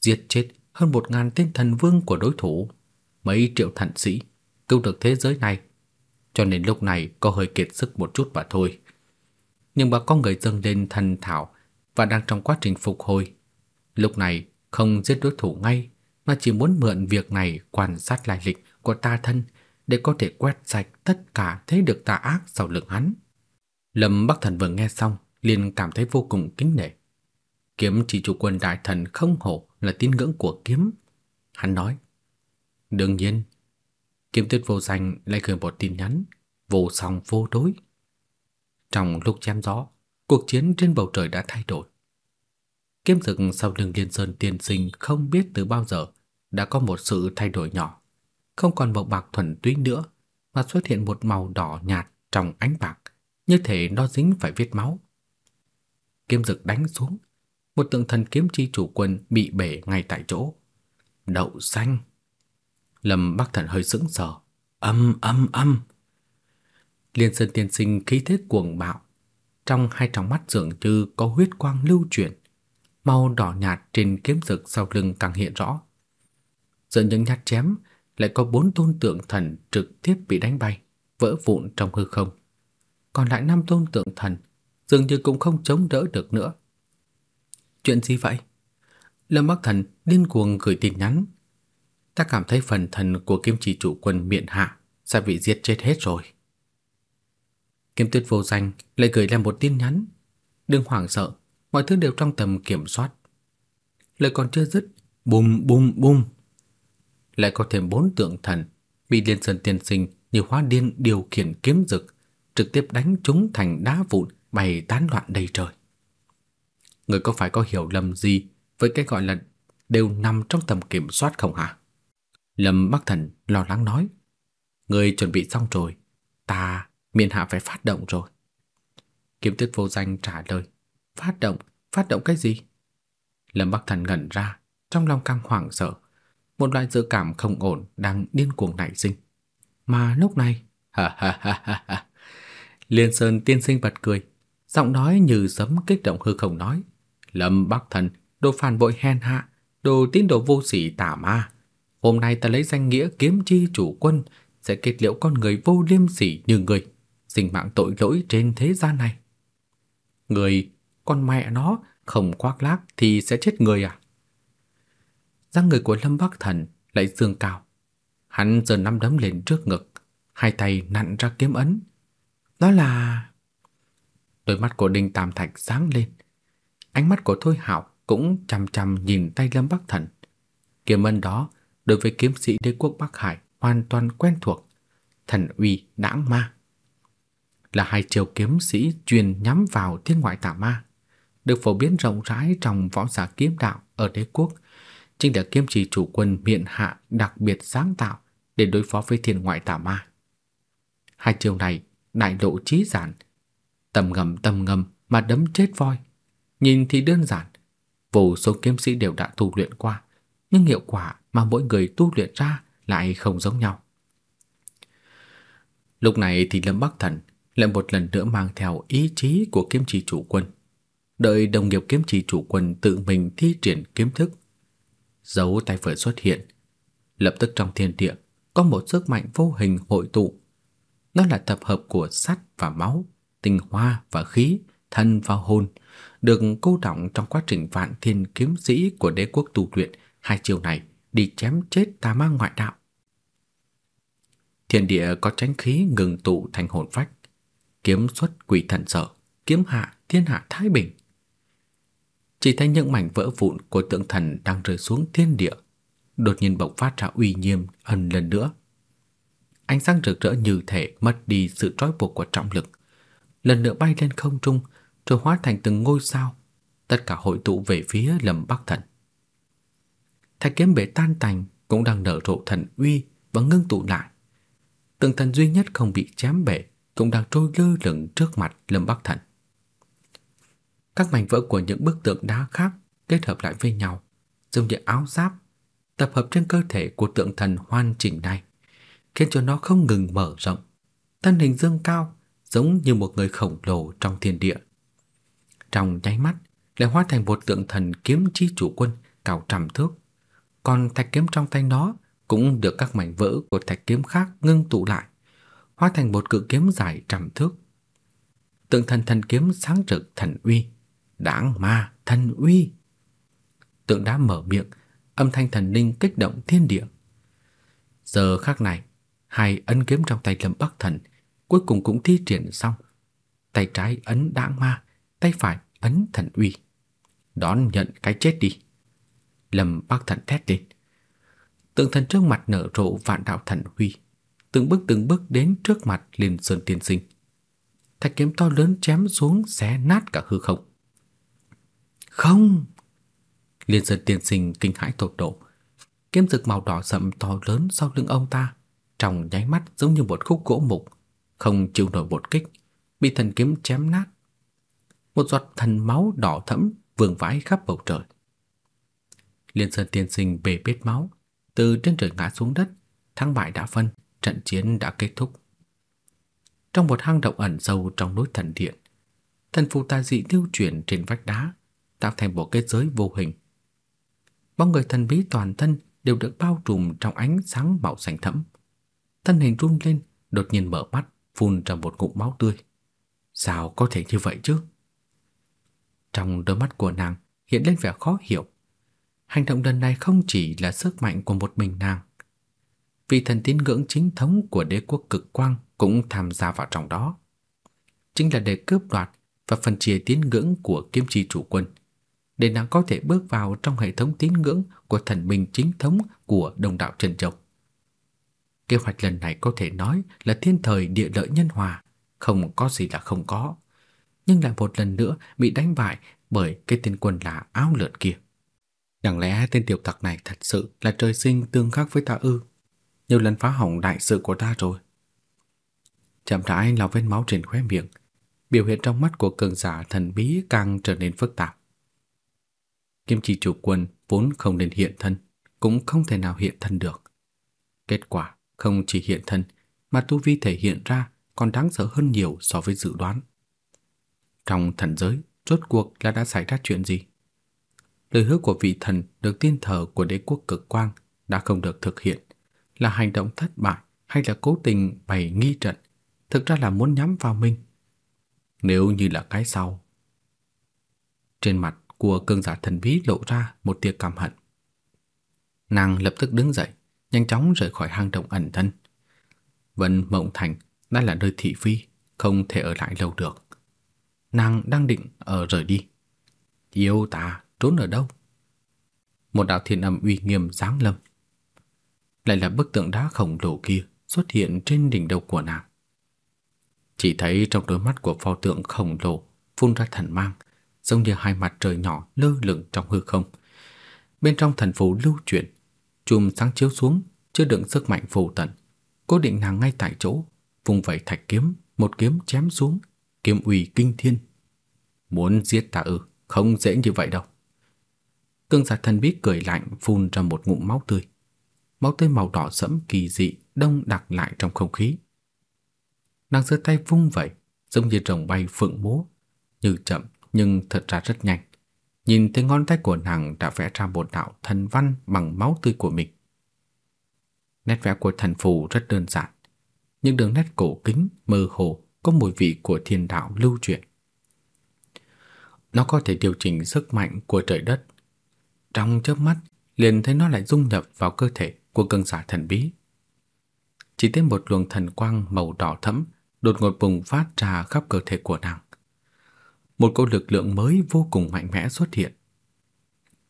[SPEAKER 2] giết chết hơn một ngàn tên thần vương của đối thủ, mấy triệu thần sĩ, cứu được thế giới này. Cho nên lúc này có hơi kiệt sức một chút mà thôi. Nhưng mà có người dâng lên thần thảo và đang trong quá trình phục hồi. Lúc này không giết đối thủ ngay mà chỉ muốn mượn việc này quan sát lai lịch của ta thân để có thể quét sạch tất cả thế lực tà ác sau lưng hắn. Lâm Bắc Thần vừa nghe xong, liền cảm thấy vô cùng kính nể. Kiếm chỉ chủ quân đại thần không hổ là tín ngưỡng của kiếm. Hắn nói, đương nhiên, kiếm tuyết vô danh lại gửi một tin nhắn, vô song vô đối. Trong lúc chém gió, cuộc chiến trên bầu trời đã thay đổi. Kiếm dực sau lưng liên sơn tiên sinh không biết từ bao giờ đã có một sự thay đổi nhỏ, không còn màu bạc thuần túy nữa, mà xuất hiện một màu đỏ nhạt trong ánh bạc, như thể nó dính phải vết máu. Kiếm dực đánh xuống, một tượng thần kiếm chi chủ quân bị bể ngay tại chỗ. Đậu xanh. Lâm Bắc Thần hơi sững sờ, âm âm âm. Liên Sơn tiên sinh khí thế cuồng bạo, trong hai tròng mắt dường như có huyết quang lưu chuyển, màu đỏ nhạt trên kiếm rực sau lưng càng hiện rõ. Giữa những nhát chém lại có bốn tôn tượng thần trực tiếp bị đánh bay, vỡ vụn trong hư không. Còn lại năm tôn tượng thần dường như cũng không chống đỡ được nữa. Chuyện gì vậy? Lâm Bắc Thần điên cuồng gửi tin nhắn. Ta cảm thấy phần thần của kim chỉ chủ quân miện hạ sẽ bị giết chết hết rồi. Kim Tuyết vô danh lại gửi lên một tin nhắn. Đừng hoảng sợ, mọi thứ đều trong tầm kiểm soát. Lời còn chưa dứt, bùm bùm bùm. Lại có thêm bốn tượng thần bị Liên Sơn Tiên Sinh như hóa điên điều khiển kiếm dực, trực tiếp đánh chúng thành đá vụn bay tán loạn đầy trời. Người có phải có hiểu lầm gì với cái gọi là đều nằm trong tầm kiểm soát không hả? Lâm Bắc Thần lo lắng nói. Người chuẩn bị xong rồi, ta miền hạ phải phát động rồi. Kiếm tuyết vô danh trả lời. Phát động? Phát động cái gì? Lâm Bắc Thần ngẩn ra, trong lòng căng hoảng sợ. Một loại dự cảm không ổn đang điên cuồng nảy sinh. Mà lúc này, ha ha ha ha ha. Liên Sơn tiên sinh bật cười, giọng nói như sấm kích động hư không nói: "Lâm Bắc Thần, đồ phản bội hèn hạ, đồ tín đồ vô sỉ tà ma, hôm nay ta lấy danh nghĩa kiếm chi chủ quân sẽ kết liễu con người vô liêm sỉ như người, sinh mạng tội lỗi trên thế gian này." Người, con mẹ nó, không khoác lác thì sẽ chết người à? Răng người của Lâm Bắc Thần lại dương cao. Hắn giơ nắm đấm lên trước ngực, hai tay nặn ra kiếm ấn. Đó là Đôi mắt của Đinh Tam Thạch sáng lên. Ánh mắt của Thôi Hạo cũng chằm chằm nhìn tay Lâm Bắc Thần. Kiếm ấn đó đối với kiếm sĩ đế quốc Bắc Hải hoàn toàn quen thuộc. Thần uy đãng ma. là hai chiêu kiếm sĩ chuyên nhắm vào thiên ngoại tà ma, được phổ biến rộng rãi trong võ giả kiếm đạo ở đế quốc, chính là kiếm chỉ chủ quân miện hạ đặc biệt sáng tạo để đối phó với thiên ngoại tà ma. Hai chiêu này đại độ trí giản, tầm ngầm tầm ngầm mà đấm chết voi. Nhìn thì đơn giản, vô số kiếm sĩ đều đã tu luyện qua, nhưng hiệu quả mà mỗi người tu luyện ra lại không giống nhau. Lúc này thì Lâm Bắc Thần lại một lần nữa mang theo ý chí của kiếm chỉ chủ quân. Đợi đồng nghiệp kiếm chỉ chủ quân tự mình thi triển kiếm thức. Dấu tay phở xuất hiện. Lập tức trong thiên địa có một sức mạnh vô hình hội tụ. Nó là tập hợp của sắt và máu, tinh hoa và khí, thân và hồn, được cô động trong quá trình vạn thiên kiếm sĩ của đế quốc tu luyện hai chiều này đi chém chết tà ma ngoại đạo. Thiên địa có tránh khí ngừng tụ thành hồn phách, kiếm xuất quỷ thần sợ, kiếm hạ thiên hạ thái bình. Chỉ thấy những mảnh vỡ vụn của tượng thần đang rơi xuống thiên địa, đột nhiên bộc phát ra uy nghiêm ẩn lần nữa. Ánh sáng rực rỡ như thể mất đi sự trói buộc của trọng lực, lần nữa bay lên không trung, rồi hóa thành từng ngôi sao, tất cả hội tụ về phía Lâm Bắc Thần. Thạch kiếm bể tan tành cũng đang nở rộ thần uy và ngưng tụ lại. Tượng thần duy nhất không bị chém bể cũng đang trôi lơ lửng trước mặt Lâm Bắc Thần. Các mảnh vỡ của những bức tượng đá khác kết hợp lại với nhau, giống như áo giáp tập hợp trên cơ thể của tượng thần hoàn chỉnh này, khiến cho nó không ngừng mở rộng, thân hình dương cao, giống như một người khổng lồ trong thiên địa. Trong nháy mắt, lại hóa thành một tượng thần kiếm chi chủ quân cao trăm thước, còn thạch kiếm trong tay nó cũng được các mảnh vỡ của thạch kiếm khác ngưng tụ lại, hóa thành một cự kiếm dài trăm thước. Tượng thần thần kiếm sáng rực thần uy, đáng ma thần uy. Tượng đá mở miệng, âm thanh thần linh kích động thiên địa. Giờ khắc này, hai ấn kiếm trong tay Lâm Bắc Thần cuối cùng cũng thi triển xong. Tay trái ấn đáng ma, tay phải ấn thần uy. Đón nhận cái chết đi. Lâm Bắc Thần thét lên. Tượng thần trước mặt nở rộ vạn đạo thần huy, từng bước từng bước đến trước mặt Liên Sơn Tiên Sinh. Thạch kiếm to lớn chém xuống xé nát cả hư không. Không! Liên Sơn Tiên Sinh kinh hãi tột độ. Kiếm rực màu đỏ sậm to lớn sau lưng ông ta, trong nháy mắt giống như một khúc gỗ mục, không chịu nổi một kích, bị thần kiếm chém nát. Một giọt thần máu đỏ thẫm vương vãi khắp bầu trời. Liên Sơn Tiên Sinh bể bết máu, từ trên trời ngã xuống đất, thắng bại đã phân, trận chiến đã kết thúc. Trong một hang động ẩn sâu trong núi thần điện, thần phù tà dị lưu chuyển trên vách đá, tạo thành một kết giới vô hình. Bóng người thần bí toàn thân đều được bao trùm trong ánh sáng màu xanh thẫm. Thân hình run lên, đột nhiên mở mắt, phun ra một ngụm máu tươi. Sao có thể như vậy chứ? Trong đôi mắt của nàng hiện lên vẻ khó hiểu. Hành động lần này không chỉ là sức mạnh của một mình nàng. Vị thần tín ngưỡng chính thống của đế quốc cực quang cũng tham gia vào trong đó. Chính là để cướp đoạt và phân chia tín ngưỡng của kiếm chi chủ quân, để nàng có thể bước vào trong hệ thống tín ngưỡng của thần minh chính thống của đồng đạo Trần Châu. Kế hoạch lần này có thể nói là thiên thời địa lợi nhân hòa, không có gì là không có, nhưng lại một lần nữa bị đánh bại bởi cái tên quân là áo lượn kia. Chẳng lẽ tên tiểu tặc này thật sự là trời sinh tương khắc với ta ư? Nhiều lần phá hỏng đại sự của ta rồi. Chậm rãi lau vết máu trên khóe miệng, biểu hiện trong mắt của cường giả thần bí càng trở nên phức tạp. Kim chỉ chủ quân vốn không nên hiện thân, cũng không thể nào hiện thân được. Kết quả không chỉ hiện thân, mà tu vi thể hiện ra còn đáng sợ hơn nhiều so với dự đoán. Trong thần giới, rốt cuộc là đã xảy ra chuyện gì? Lời hứa của vị thần được tiên thờ của đế quốc cực quang đã không được thực hiện, là hành động thất bại hay là cố tình bày nghi trận, thực ra là muốn nhắm vào mình. Nếu như là cái sau. Trên mặt của cương giả thần bí lộ ra một tia căm hận. Nàng lập tức đứng dậy, nhanh chóng rời khỏi hang động ẩn thân. Vân Mộng Thành đã là nơi thị phi, không thể ở lại lâu được. Nàng đang định ở rời đi. Yêu ta, trốn ở đâu? Một đạo thiên âm uy nghiêm giáng lâm. Lại là bức tượng đá khổng lồ kia xuất hiện trên đỉnh đầu của nàng. Chỉ thấy trong đôi mắt của pho tượng khổng lồ phun ra thần mang, giống như hai mặt trời nhỏ lơ lửng trong hư không. Bên trong thần phù lưu chuyển, chùm sáng chiếu xuống, chứa đựng sức mạnh phù tận, cố định nàng ngay tại chỗ, vùng vẩy thạch kiếm, một kiếm chém xuống, kiếm uy kinh thiên. Muốn giết ta ư, không dễ như vậy đâu. Cương giả thần bí cười lạnh phun ra một ngụm máu tươi. Máu tươi màu đỏ sẫm kỳ dị đông đặc lại trong không khí. Nàng giơ tay vung vậy, giống như rồng bay phượng múa, như chậm nhưng thật ra rất nhanh. Nhìn thấy ngón tay của nàng đã vẽ ra một đạo thần văn bằng máu tươi của mình. Nét vẽ của thần phù rất đơn giản, nhưng đường nét cổ kính mơ hồ có mùi vị của thiên đạo lưu truyền. Nó có thể điều chỉnh sức mạnh của trời đất. Trong chớp mắt, liền thấy nó lại dung nhập vào cơ thể của cường giả thần bí. Chỉ thấy một luồng thần quang màu đỏ thẫm đột ngột bùng phát ra khắp cơ thể của nàng. Một cỗ lực lượng mới vô cùng mạnh mẽ xuất hiện.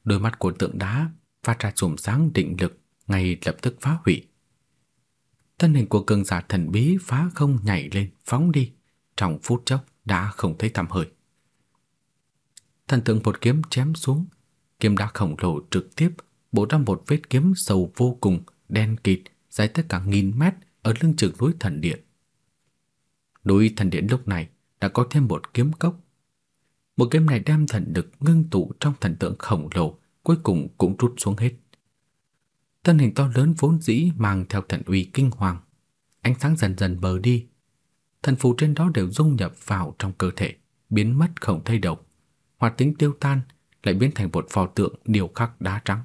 [SPEAKER 2] Đôi mắt của tượng đá phát ra chùm sáng định lực ngay lập tức phá hủy. Thân hình của cường giả thần bí phá không nhảy lên, phóng đi, trong phút chốc đã không thấy tăm hơi. Thần tượng một kiếm chém xuống, kiếm đá khổng lồ trực tiếp bổ ra một vết kiếm sâu vô cùng, đen kịt, dài tới cả nghìn mét ở lưng chừng núi thần điện. Núi thần điện lúc này đã có thêm một kiếm cốc. Một kiếm này đem thần lực ngưng tụ trong thần tượng khổng lồ, cuối cùng cũng rút xuống hết. Thân hình to lớn vốn dĩ mang theo thần uy kinh hoàng, ánh sáng dần dần bờ đi. Thần phù trên đó đều dung nhập vào trong cơ thể, biến mất không thay đổi, Hoạt tính tiêu tan, lại biến thành một pho tượng điêu khắc đá trắng.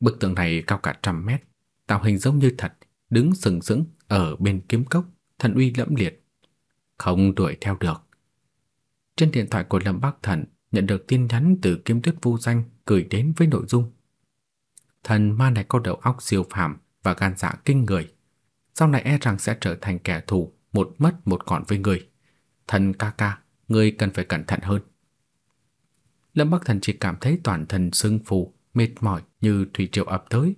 [SPEAKER 2] Bức tượng này cao cả trăm mét, tạo hình giống như thật, đứng sừng sững ở bên kiếm cốc, thần uy lẫm liệt. Không đuổi theo được. Trên điện thoại của Lâm Bắc Thần nhận được tin nhắn từ kiếm tuyết vô danh gửi đến với nội dung. Thần ma này có đầu óc siêu phàm và gan dạ kinh người. Sau này e rằng sẽ trở thành kẻ thù một mất một còn với người. Thần ca ca, người cần phải cẩn thận hơn. Lâm Bắc Thần chỉ cảm thấy toàn thân sưng phù, mệt mỏi như thủy triều ập tới.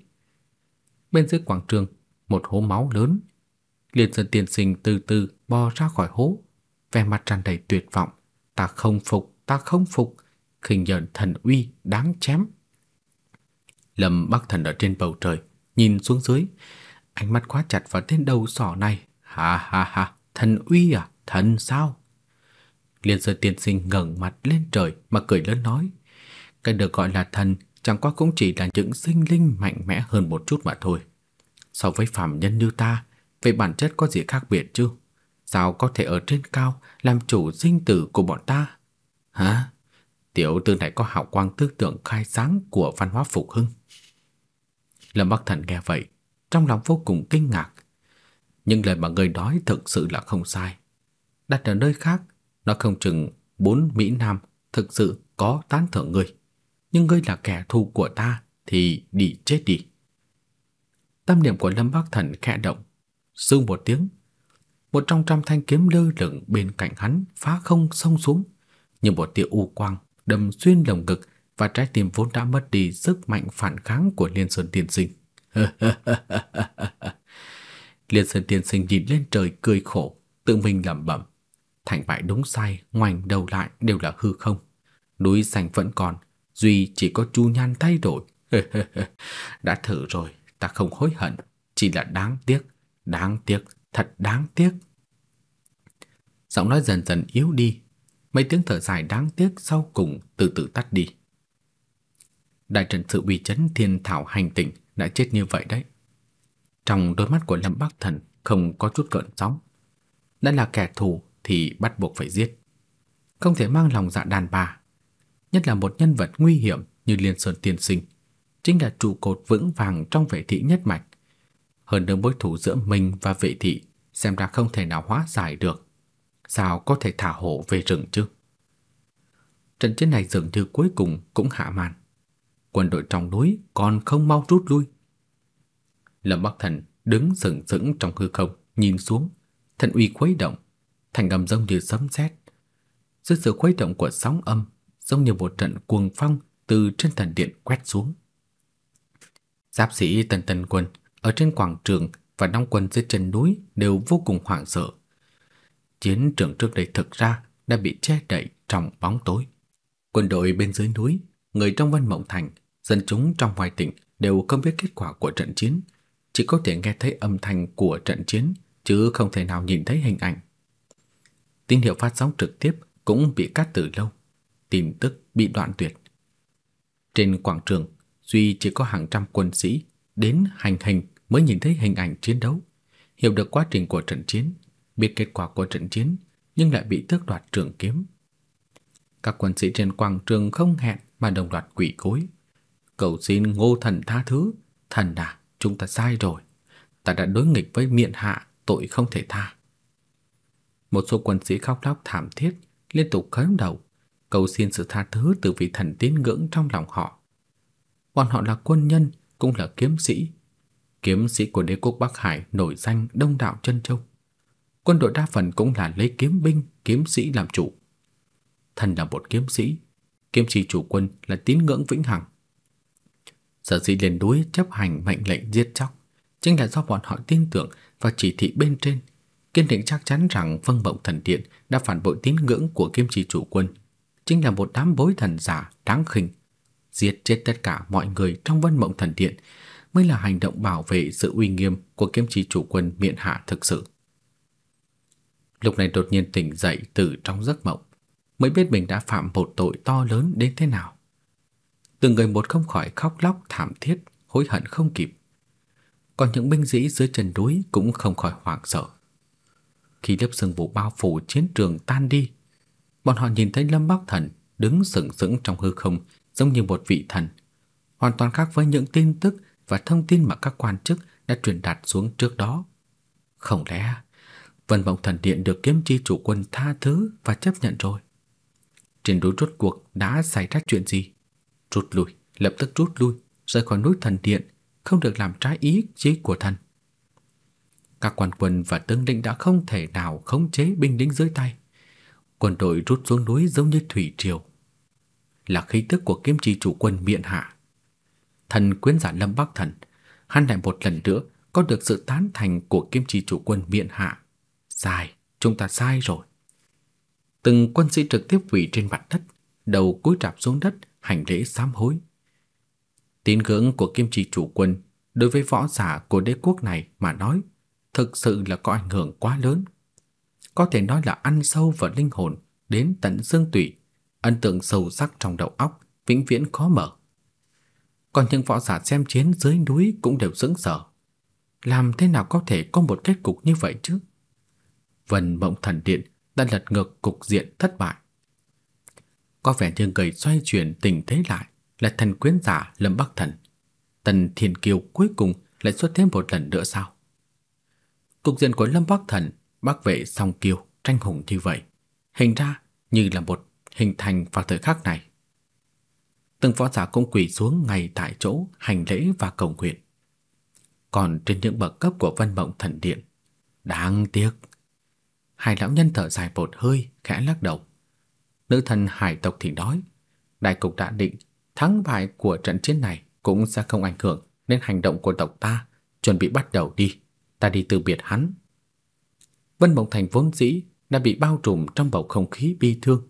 [SPEAKER 2] Bên dưới quảng trường, một hố máu lớn. Liên Sơn Tiên Sinh từ từ bò ra khỏi hố, vẻ mặt tràn đầy tuyệt vọng, ta không phục, ta không phục, khinh nhẫn thần uy đáng chém. Lâm Bắc Thần ở trên bầu trời, nhìn xuống dưới, ánh mắt khóa chặt vào tên đầu sỏ này. Ha ha ha, thần uy à, thần sao? Liên Sơn Tiên Sinh ngẩng mặt lên trời mà cười lớn nói, cái được gọi là thần chẳng qua cũng chỉ là những sinh linh mạnh mẽ hơn một chút mà thôi. So với phàm nhân như ta, về bản chất có gì khác biệt chứ? Sao có thể ở trên cao làm chủ sinh tử của bọn ta? Hả? Tiểu tử này có hào quang tư tưởng khai sáng của văn hóa phục hưng. Lâm Bắc Thần nghe vậy, trong lòng vô cùng kinh ngạc. Nhưng lời mà người nói thực sự là không sai. Đặt ở nơi khác, nó không chừng bốn Mỹ Nam thực sự có tán thưởng ngươi nhưng ngươi là kẻ thù của ta thì đi chết đi. Tâm niệm của Lâm Bắc Thần khẽ động, sương một tiếng, một trong trăm thanh kiếm lơ lửng bên cạnh hắn phá không xông xuống, như một tia u quang đâm xuyên lồng ngực và trái tim vốn đã mất đi sức mạnh phản kháng của Liên Sơn Tiên Sinh. Liên Sơn Tiên Sinh nhìn lên trời cười khổ, tự mình lẩm bẩm, thành bại đúng sai, ngoảnh đầu lại đều là hư không. Núi xanh vẫn còn, duy chỉ có Chu Nhan thay đổi. Đã thử rồi, ta không hối hận, chỉ là đáng tiếc, đáng tiếc, thật đáng tiếc. Giọng nói dần dần yếu đi, mấy tiếng thở dài đáng tiếc sau cùng từ từ tắt đi. Đại trận sự uy chấn thiên thảo hành tỉnh đã chết như vậy đấy. Trong đôi mắt của Lâm Bắc Thần không có chút gợn sóng. Đã là kẻ thù thì bắt buộc phải giết. Không thể mang lòng dạ đàn bà nhất là một nhân vật nguy hiểm như Liên Sơn Tiên Sinh, chính là trụ cột vững vàng trong vệ thị nhất mạch. Hơn nữa mối thù giữa mình và vệ thị xem ra không thể nào hóa giải được. Sao có thể thả hổ về rừng chứ? Trận chiến này dường như cuối cùng cũng hạ màn. Quân đội trong núi còn không mau rút lui. Lâm Bắc Thần đứng sừng sững trong hư không, nhìn xuống, thần uy khuấy động, thành âm giống như sấm sét. Dưới sự khuấy động của sóng âm, giống như một trận cuồng phong từ trên thần điện quét xuống. Giáp sĩ Tần Tần Quân ở trên quảng trường và đóng quân dưới chân núi đều vô cùng hoảng sợ. Chiến trường trước đây thực ra đã bị che đậy trong bóng tối. Quân đội bên dưới núi, người trong Vân Mộng Thành, dân chúng trong ngoài tỉnh đều không biết kết quả của trận chiến, chỉ có thể nghe thấy âm thanh của trận chiến chứ không thể nào nhìn thấy hình ảnh. Tín hiệu phát sóng trực tiếp cũng bị cắt từ lâu, tin tức bị đoạn tuyệt. Trên quảng trường, duy chỉ có hàng trăm quân sĩ đến hành hình mới nhìn thấy hình ảnh chiến đấu, hiểu được quá trình của trận chiến, biết kết quả của trận chiến nhưng lại bị tước đoạt trường kiếm. Các quân sĩ trên quảng trường không hẹn mà đồng loạt quỳ gối, cầu xin Ngô thần tha thứ, thần à, chúng ta sai rồi. Ta đã đối nghịch với miện hạ, tội không thể tha. Một số quân sĩ khóc lóc thảm thiết, liên tục khấn đầu, cầu xin sự tha thứ từ vị thần tín ngưỡng trong lòng họ. Bọn họ là quân nhân, cũng là kiếm sĩ. Kiếm sĩ của đế quốc Bắc Hải nổi danh đông đảo chân châu. Quân đội đa phần cũng là lấy kiếm binh, kiếm sĩ làm chủ. Thần là một kiếm sĩ, kiếm sĩ chủ quân là tín ngưỡng vĩnh hằng. Sở dĩ lên núi chấp hành mệnh lệnh giết chóc chính là do bọn họ tin tưởng vào chỉ thị bên trên, kiên định chắc chắn rằng Vân Mộng Thần Điện đã phản bội tín ngưỡng của Kim Chỉ chủ quân, chính là một đám bối thần giả đáng khinh, giết chết tất cả mọi người trong Vân Mộng Thần Điện mới là hành động bảo vệ sự uy nghiêm của Kim Chỉ chủ quân miện hạ thực sự. Lúc này đột nhiên tỉnh dậy từ trong giấc mộng, mới biết mình đã phạm một tội to lớn đến thế nào. Từng người một không khỏi khóc lóc thảm thiết, hối hận không kịp. Còn những binh sĩ dưới chân núi cũng không khỏi hoảng sợ. Khi lớp sương mù bao phủ chiến trường tan đi, bọn họ nhìn thấy Lâm Bắc Thần đứng sững sững trong hư không giống như một vị thần, hoàn toàn khác với những tin tức và thông tin mà các quan chức đã truyền đạt xuống trước đó. Không lẽ Vân Vọng Thần Điện được kiếm chi chủ quân tha thứ và chấp nhận rồi? Trên đối rốt cuộc đã xảy ra chuyện gì? Rút lui, lập tức rút lui, rời khỏi núi thần điện, không được làm trái ý chí của thần. Các quan quân và tướng lĩnh đã không thể nào khống chế binh lính dưới tay. Quân đội rút xuống núi giống như thủy triều. Là khí tức của kiếm chi chủ quân miện hạ. Thần quyến giả Lâm Bắc Thần, hắn lại một lần nữa có được sự tán thành của kiếm chi chủ quân miện hạ. Sai, chúng ta sai rồi. Từng quân sĩ trực tiếp quỳ trên mặt đất, đầu cúi rạp xuống đất, hành lễ sám hối. Tín ngưỡng của Kim trì chủ quân đối với võ giả của đế quốc này mà nói, thực sự là có ảnh hưởng quá lớn. Có thể nói là ăn sâu vào linh hồn đến tận xương tủy, ấn tượng sâu sắc trong đầu óc, vĩnh viễn khó mở. Còn những võ giả xem chiến dưới núi cũng đều sững sờ. Làm thế nào có thể có một kết cục như vậy chứ? Vân Mộng Thần Điện đã lật ngược cục diện thất bại. Có vẻ như người xoay chuyển tình thế lại là thần quyến giả Lâm Bắc Thần. Tần Thiên Kiều cuối cùng lại xuất thêm một lần nữa sao? Cục diện của Lâm Bắc Thần, Bắc vệ song kiêu tranh hùng như vậy, hình ra như là một hình thành vào thời khắc này. Từng võ giả cũng quỳ xuống ngay tại chỗ hành lễ và cầu nguyện. Còn trên những bậc cấp của Vân Mộng Thần Điện, đáng tiếc. Hai lão nhân thở dài một hơi, khẽ lắc đầu. Nữ thần hải tộc thì nói, đại cục đã định, thắng bại của trận chiến này cũng sẽ không ảnh hưởng đến hành động của tộc ta, chuẩn bị bắt đầu đi, ta đi từ biệt hắn. Vân Mộng Thành vốn dĩ đã bị bao trùm trong bầu không khí bi thương.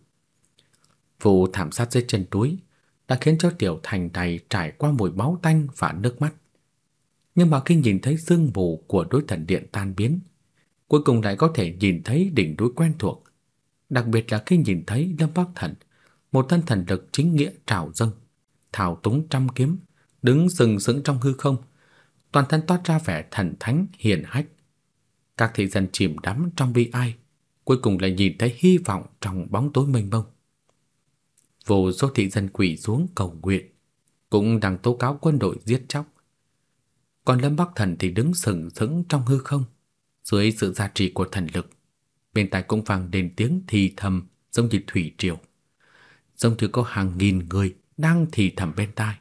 [SPEAKER 2] Vụ thảm sát dưới chân núi đã khiến cho Tiểu Thành này trải qua mùi máu tanh và nước mắt. Nhưng mà khi nhìn thấy sương mù của đối thần điện tan biến, cuối cùng lại có thể nhìn thấy đỉnh núi quen thuộc, đặc biệt là khi nhìn thấy Lâm Bắc Thần, một thân thần lực chính nghĩa trào dâng, thao túng trăm kiếm, đứng sừng sững trong hư không, toàn thân toát ra vẻ thần thánh hiền hách. Các thị dân chìm đắm trong bi ai, cuối cùng lại nhìn thấy hy vọng trong bóng tối mênh mông. Vô số thị dân quỳ xuống cầu nguyện, cũng đang tố cáo quân đội giết chóc. Còn Lâm Bắc Thần thì đứng sừng sững trong hư không, dưới sự gia trì của thần lực bên tai cũng vang lên tiếng thì thầm giống như thủy triều. Giống như có hàng nghìn người đang thì thầm bên tai.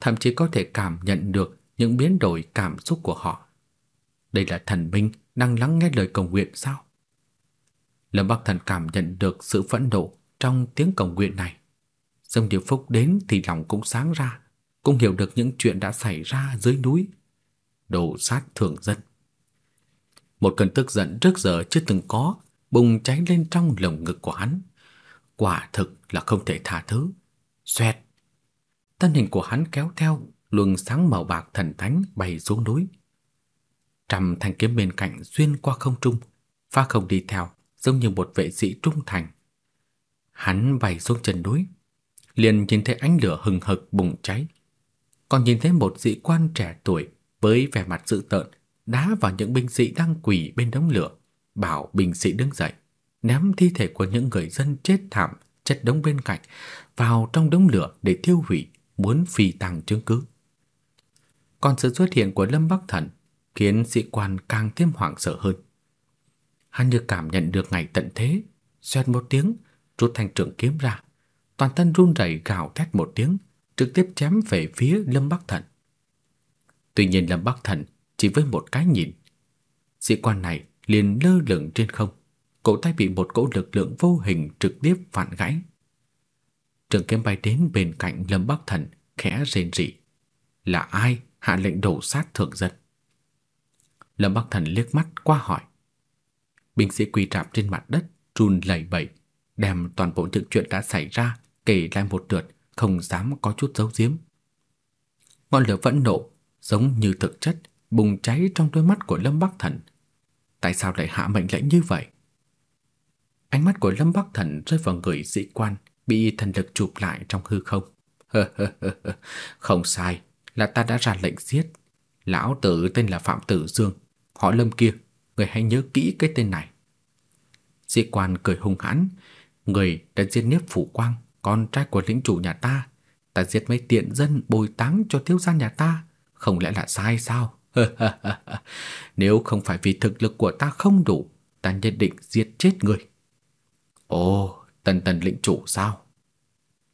[SPEAKER 2] Thậm chí có thể cảm nhận được những biến đổi cảm xúc của họ. Đây là thần minh đang lắng nghe lời cầu nguyện sao? Lâm Bắc Thần cảm nhận được sự phẫn nộ trong tiếng cầu nguyện này. Dương Điều phúc đến thì lòng cũng sáng ra, cũng hiểu được những chuyện đã xảy ra dưới núi. Đồ sát thường dân. Một cơn tức giận trước giờ chưa từng có bùng cháy lên trong lồng ngực của hắn. Quả thực là không thể tha thứ. Xoẹt. Thân hình của hắn kéo theo luồng sáng màu bạc thần thánh bay xuống núi. Trăm thanh kiếm bên cạnh xuyên qua không trung, pha không đi theo, giống như một vệ sĩ trung thành. Hắn bay xuống chân núi, liền nhìn thấy ánh lửa hừng hực bùng cháy. Còn nhìn thấy một sĩ quan trẻ tuổi với vẻ mặt dữ tợn đá vào những binh sĩ đang quỳ bên đống lửa, bảo binh sĩ đứng dậy, ném thi thể của những người dân chết thảm chất đống bên cạnh vào trong đống lửa để tiêu hủy, muốn phi tang chứng cứ. Còn sự xuất hiện của Lâm Bắc Thần khiến sĩ quan càng thêm hoảng sợ hơn. Hắn như cảm nhận được ngày tận thế, xoẹt một tiếng, rút thanh trường kiếm ra, toàn thân run rẩy gào thét một tiếng, trực tiếp chém về phía Lâm Bắc Thần. Tuy nhiên Lâm Bắc Thần chỉ với một cái nhìn, sĩ quan này liền lơ lửng trên không, cổ tay bị một cỗ lực lượng vô hình trực tiếp vặn gãy. Trường kiếm bay đến bên cạnh Lâm Bắc Thần, khẽ rên rỉ. Là ai hạ lệnh đổ sát thượng dân? Lâm Bắc Thần liếc mắt qua hỏi. Binh sĩ quỳ rạp trên mặt đất, run lẩy bẩy, đem toàn bộ những chuyện đã xảy ra kể lại một lượt, không dám có chút giấu giếm. Ngọn lửa vẫn nộ, giống như thực chất, bùng cháy trong đôi mắt của Lâm Bắc Thần. Tại sao lại hạ mệnh lệnh như vậy? Ánh mắt của Lâm Bắc Thần rơi vào người sĩ quan bị thần lực chụp lại trong hư không. không sai, là ta đã ra lệnh giết. Lão tử tên là Phạm Tử Dương, họ Lâm kia, người hãy nhớ kỹ cái tên này. Sĩ quan cười hung hãn, người đã giết Niếp Phủ Quang, con trai của lĩnh chủ nhà ta, ta giết mấy tiện dân bồi táng cho thiếu gia nhà ta, không lẽ là sai sao? Nếu không phải vì thực lực của ta không đủ, ta nhất định giết chết người. Ồ, tần tần lĩnh chủ sao?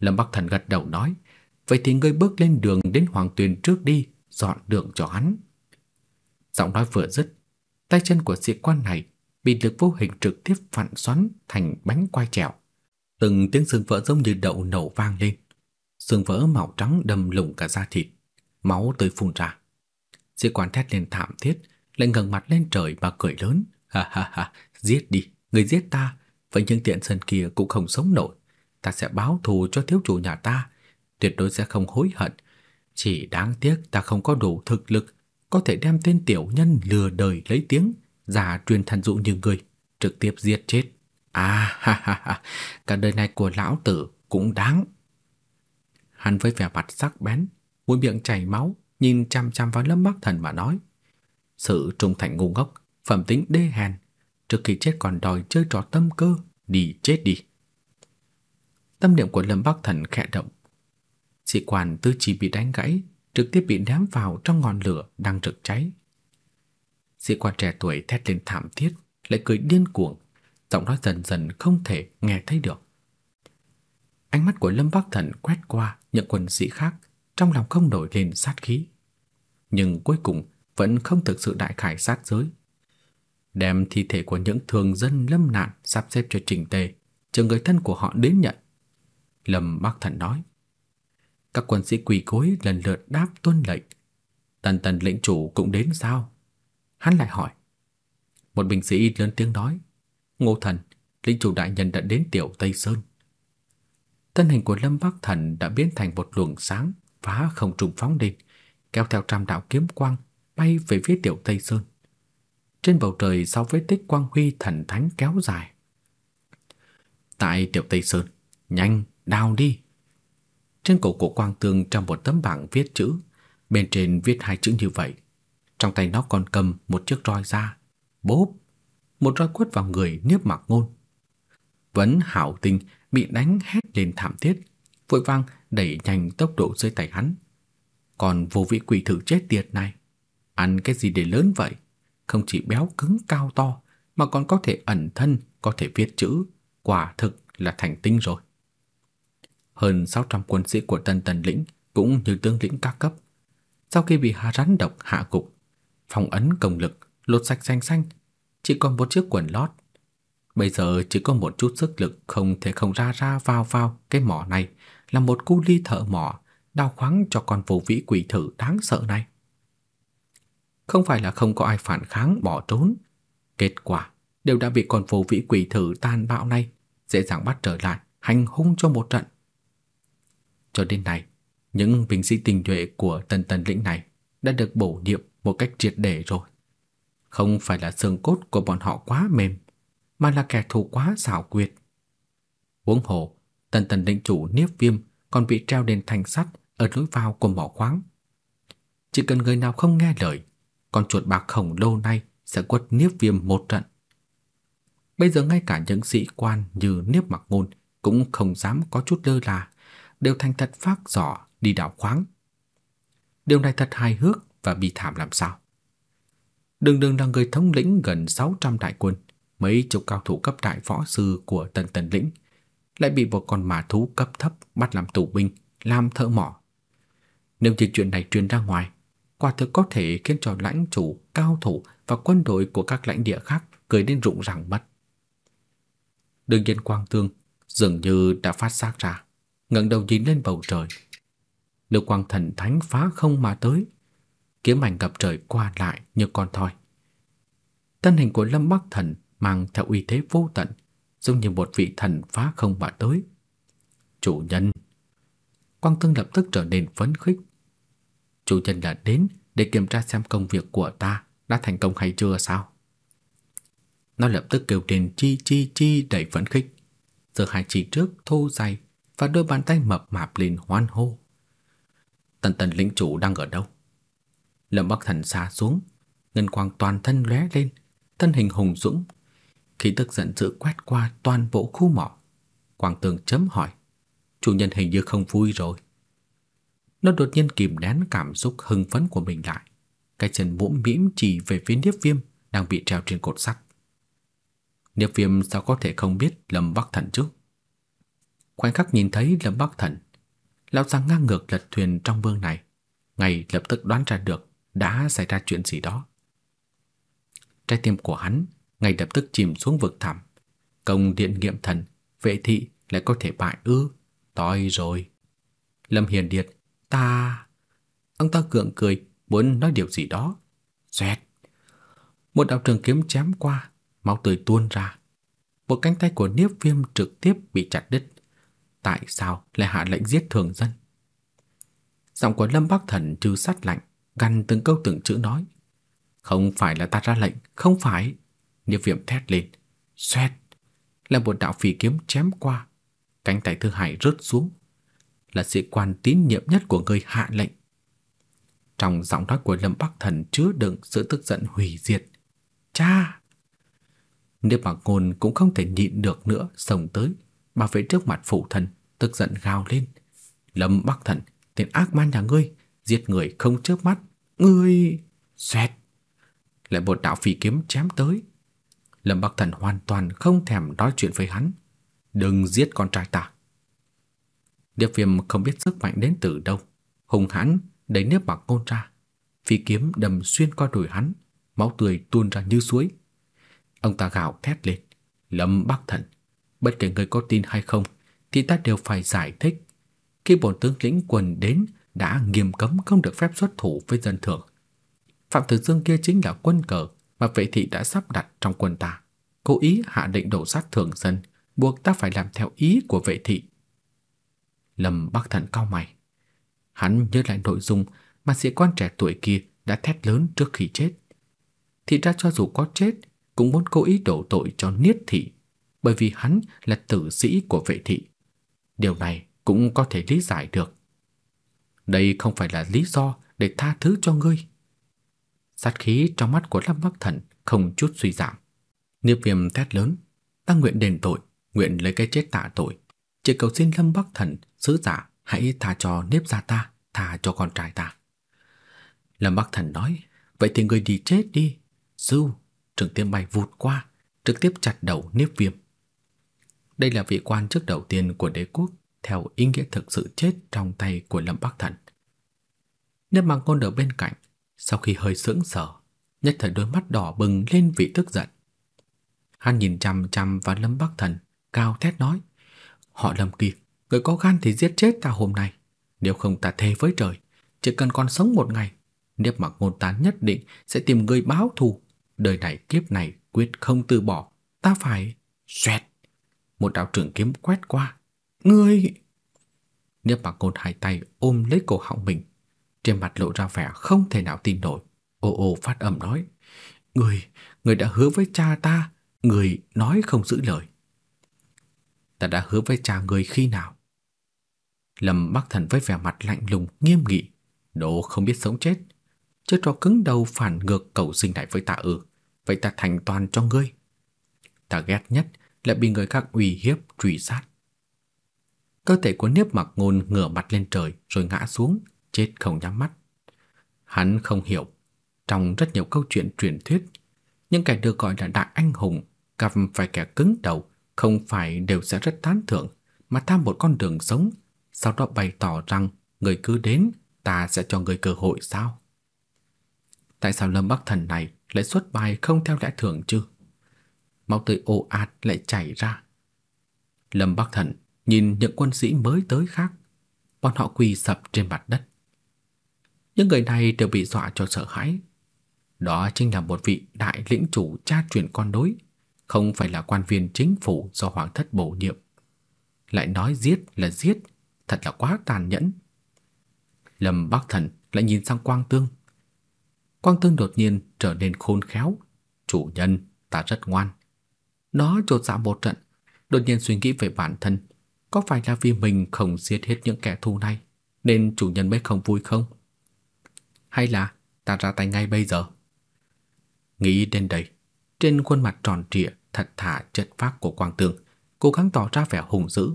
[SPEAKER 2] Lâm Bắc Thần gật đầu nói, vậy thì ngươi bước lên đường đến Hoàng Tuyền trước đi, dọn đường cho hắn. Giọng nói vừa dứt, tay chân của sĩ quan này bị lực vô hình trực tiếp phản xoắn thành bánh quai trèo. Từng tiếng xương vỡ giống như đậu nổ vang lên. Xương vỡ màu trắng đâm lủng cả da thịt, máu tươi phun ra. Sĩ quan thét lên thảm thiết, lại ngẩng mặt lên trời và cười lớn, ha ha ha, giết đi, người giết ta, vậy nhưng tiện sơn kia cũng không sống nổi, ta sẽ báo thù cho thiếu chủ nhà ta, tuyệt đối sẽ không hối hận. Chỉ đáng tiếc ta không có đủ thực lực có thể đem tên tiểu nhân lừa đời lấy tiếng, giả truyền thần dụ như người, trực tiếp giết chết. À ha ha ha, cả đời này của lão tử cũng đáng. Hắn với vẻ mặt sắc bén, mũi miệng chảy máu, nhìn chăm chăm vào Lâm Bắc Thần mà nói: "Sự trung thành ngu ngốc, phẩm tính đê hèn, trước khi chết còn đòi chơi trò tâm cơ, đi chết đi." Tâm niệm của Lâm Bắc Thần khẽ động. Sĩ quan tư chỉ bị đánh gãy, trực tiếp bị ném vào trong ngọn lửa đang rực cháy. Sĩ quan trẻ tuổi thét lên thảm thiết, lại cười điên cuồng, giọng nói dần dần không thể nghe thấy được. Ánh mắt của Lâm Bắc Thần quét qua những quân sĩ khác, trong lòng không nổi lên sát khí. Nhưng cuối cùng vẫn không thực sự đại khải sát giới. Đem thi thể của những thường dân lâm nạn sắp xếp cho trình tề, chờ người thân của họ đến nhận. Lâm Bắc Thần nói. Các quân sĩ quỳ gối lần lượt đáp tuân lệnh. Tần tần lĩnh chủ cũng đến sao? Hắn lại hỏi. Một binh sĩ lớn tiếng nói. Ngô thần, lĩnh chủ đại nhân đã đến tiểu Tây Sơn. Thân hình của Lâm Bắc Thần đã biến thành một luồng sáng phá không trùng phóng lên, kéo theo trăm đạo kiếm quang bay về phía tiểu Tây Sơn. Trên bầu trời sau vết tích quang huy thần thánh kéo dài. Tại tiểu Tây Sơn, nhanh, đào đi. Trên cổ của Quang Tương trong một tấm bảng viết chữ, bên trên viết hai chữ như vậy. Trong tay nó còn cầm một chiếc roi da. Bốp! Một roi quất vào người Niếp Mặc Ngôn. Vấn Hảo Tinh bị đánh hét lên thảm thiết, vội vàng đẩy nhanh tốc độ dưới tay hắn. Còn vô vị quỷ thử chết tiệt này, ăn cái gì để lớn vậy? Không chỉ béo cứng cao to, mà còn có thể ẩn thân, có thể viết chữ, quả thực là thành tinh rồi hơn 600 quân sĩ của Tân Tần lĩnh cũng như tướng lĩnh các cấp. Sau khi bị hà rắn độc hạ gục, phong ấn công lực lột sạch xanh xanh, chỉ còn một chiếc quần lót. Bây giờ chỉ có một chút sức lực không thể không ra ra vào vào cái mỏ này là một cu ly thợ mỏ đau khoáng cho con vô vĩ quỷ thử đáng sợ này. Không phải là không có ai phản kháng bỏ trốn, kết quả đều đã bị con phù vĩ quỷ thử tàn bạo này dễ dàng bắt trở lại, hành hung cho một trận. Cho đến nay, những binh sĩ tinh nhuệ của Tần Tần lĩnh này đã được bổ nhiệm một cách triệt để rồi. Không phải là xương cốt của bọn họ quá mềm, mà là kẻ thù quá xảo quyệt. Huống hồ, Tần Tần lĩnh chủ Niếp Viêm còn bị treo lên thành sắt ở lối vào của mỏ khoáng. Chỉ cần người nào không nghe lời, con chuột bạc khổng lồ này sẽ quất Niếp Viêm một trận. Bây giờ ngay cả những sĩ quan như Niếp Mặc Ngôn cũng không dám có chút lơ là, đều thành thật phát giỏ đi đào khoáng. Điều này thật hài hước và bi thảm làm sao. Đường đường là người thống lĩnh gần 600 đại quân, mấy chục cao thủ cấp đại võ sư của tần tần lĩnh, lại bị một con mã thú cấp thấp bắt làm tù binh, làm thợ mỏ. Nếu như chuyện này truyền ra ngoài, quả thực có thể khiến cho lãnh chủ, cao thủ và quân đội của các lãnh địa khác cười đến rụng răng mất. Đương nhiên Quang Tương dường như đã phát giác ra, ngẩng đầu nhìn lên bầu trời. Lưu quang thần thánh phá không mà tới, kiếm ảnh gặp trời qua lại như con thoi. Thân hình của Lâm Bắc Thần mang theo uy thế vô tận, giống như một vị thần phá không mà tới. Chủ nhân Quang Tương lập tức trở nên phấn khích. Chủ nhân là đến để kiểm tra xem công việc của ta đã thành công hay chưa sao? Nó lập tức kêu lên chi chi chi đầy phấn khích, giờ hai chỉ trước thô dài và đôi bàn tay mập mạp lên hoan hô. Tần tần lĩnh chủ đang ở đâu? Lâm Bắc Thần xa xuống, ngân quang toàn thân lóe lên, thân hình hùng dũng. Khí tức giận dữ quét qua toàn bộ khu mỏ. Quang Tường chấm hỏi, chủ nhân hình như không vui rồi. Nó đột nhiên kìm nén cảm xúc hưng phấn của mình lại. Cái chân mũm mĩm chỉ về phía Niếp Viêm đang bị treo trên cột sắt. Niếp Viêm sao có thể không biết Lâm Bắc Thần chứ? Khoảnh khắc nhìn thấy Lâm Bắc Thần, lão già ngang ngược lật thuyền trong vương này, ngay lập tức đoán ra được đã xảy ra chuyện gì đó. Trái tim của hắn ngay lập tức chìm xuống vực thẳm. Công điện nghiệm thần, vệ thị lại có thể bại ư? Toi rồi. Lâm Hiền Điệt, ta... Ông ta gượng cười, muốn nói điều gì đó. Xoẹt. Một đạo trường kiếm chém qua, máu tươi tuôn ra. Một cánh tay của Niếp Viêm trực tiếp bị chặt đứt. Tại sao lại hạ lệnh giết thường dân? Giọng của Lâm Bắc Thần trừ sát lạnh, gằn từng câu từng chữ nói. Không phải là ta ra lệnh, không phải. Niệm Viêm thét lên. Xoẹt. Là một đạo phi kiếm chém qua. Cánh tay thứ hai rớt xuống. Là sĩ quan tín nhiệm nhất của người hạ lệnh. Trong giọng nói của Lâm Bắc Thần chứa đựng sự tức giận hủy diệt. Cha! Niệm mà ngôn cũng không thể nhịn được nữa xông tới, mà vệ trước mặt phụ thân, tức giận gào lên. Lâm Bắc Thần, tên ác man nhà ngươi, giết người không chớp mắt, ngươi... Xoẹt! Lại một đạo phi kiếm chém tới. Lâm Bắc Thần hoàn toàn không thèm nói chuyện với hắn. Đừng giết con trai ta. Điệp viêm không biết sức mạnh đến từ đâu. Hùng hãn đẩy nếp bạc côn ra. Phi kiếm đâm xuyên qua đùi hắn, máu tươi tuôn ra như suối. Ông ta gào thét lên. Lâm Bắc Thần, bất kể người có tin hay không, thì ta đều phải giải thích. Khi bổn tướng lĩnh quần đến, đã nghiêm cấm không được phép xuất thủ với dân thường. Phạm Tử Dương kia chính là quân cờ mà vệ thị đã sắp đặt trong quân ta. Cố ý hạ định đổ sát thường dân, buộc ta phải làm theo ý của vệ thị. Lâm Bắc Thần cao mày. Hắn nhớ lại nội dung mà sĩ quan trẻ tuổi kia đã thét lớn trước khi chết. Thì ra cho dù có chết cũng muốn cố ý đổ tội cho Niết thị, bởi vì hắn là tử sĩ của vệ thị. Điều này cũng có thể lý giải được. Đây không phải là lý do để tha thứ cho ngươi. Sát khí trong mắt của Lâm Bắc Thần không chút suy giảm. Niếp Viêm thét lớn, ta nguyện đền tội, nguyện lấy cái chết tạ tội, chỉ cầu xin Lâm Bắc Thần sứ giả hãy tha cho nếp gia ta, tha cho con trai ta. Lâm Bắc Thần nói, vậy thì ngươi đi chết đi. Sư, trường tiêm bay vụt qua, trực tiếp chặt đầu Niếp Viêm. Đây là vị quan chức đầu tiên của đế quốc theo ý nghĩa thực sự chết trong tay của Lâm Bắc Thần. nếp Mạc Ngôn ở bên cạnh, sau khi hơi sững sờ, nhất thời đôi mắt đỏ bừng lên vị tức giận. Hắn nhìn chằm chằm vào Lâm Bắc Thần, cao thét nói: "Họ Lâm kia, người có gan thì giết chết ta hôm nay, nếu không ta thề với trời, chỉ cần còn sống một ngày, Niếp mặc Ngôn tán nhất định sẽ tìm người báo thù, đời này kiếp này quyết không từ bỏ, ta phải xoẹt. Một đạo trường kiếm quét qua. Ngươi! Niếp Bạc cột hai tay ôm lấy cổ họng mình, trên mặt lộ ra vẻ không thể nào tin nổi. Ô ô phát âm nói, Người, người đã hứa với cha ta, người nói không giữ lời. Ta đã hứa với cha người khi nào? Lâm Bắc Thần với vẻ mặt lạnh lùng, nghiêm nghị, đồ không biết sống chết. Chứ cho cứng đầu phản ngược cầu sinh đại với ta ư, vậy ta thành toàn cho ngươi. Ta ghét nhất lại bị người khác uy hiếp, truy sát. Cơ thể của Niếp Mặc Ngôn ngửa mặt lên trời rồi ngã xuống, chết không nhắm mắt. Hắn không hiểu, trong rất nhiều câu chuyện truyền thuyết, những kẻ được gọi là đại anh hùng gặp phải kẻ cứng đầu không phải đều sẽ rất tán thưởng, mà tham một con đường sống, sau đó bày tỏ rằng người cứ đến, ta sẽ cho người cơ hội sao? Tại sao Lâm Bắc Thần này lại xuất bài không theo lẽ thường chứ? Máu tươi ồ ạt lại chảy ra. Lâm Bắc Thần nhìn những quân sĩ mới tới khác, bọn họ quỳ sập trên mặt đất. Những người này đều bị dọa cho sợ hãi. Đó chính là một vị đại lĩnh chủ cha truyền con đối, không phải là quan viên chính phủ do hoàng thất bổ nhiệm. Lại nói giết là giết, thật là quá tàn nhẫn. Lâm Bắc Thần lại nhìn sang Quang Tương. Quang Tương đột nhiên trở nên khôn khéo. Chủ nhân, ta rất ngoan. Nó trột dạ một trận, đột nhiên suy nghĩ về bản thân. Có phải là vì mình không giết hết những kẻ thù này, nên chủ nhân mới không vui không? Hay là ta ra tay ngay bây giờ? Nghĩ đến đây, trên khuôn mặt tròn trịa, thật thà chất phác của Quang tường cố gắng tỏ ra vẻ hùng dữ.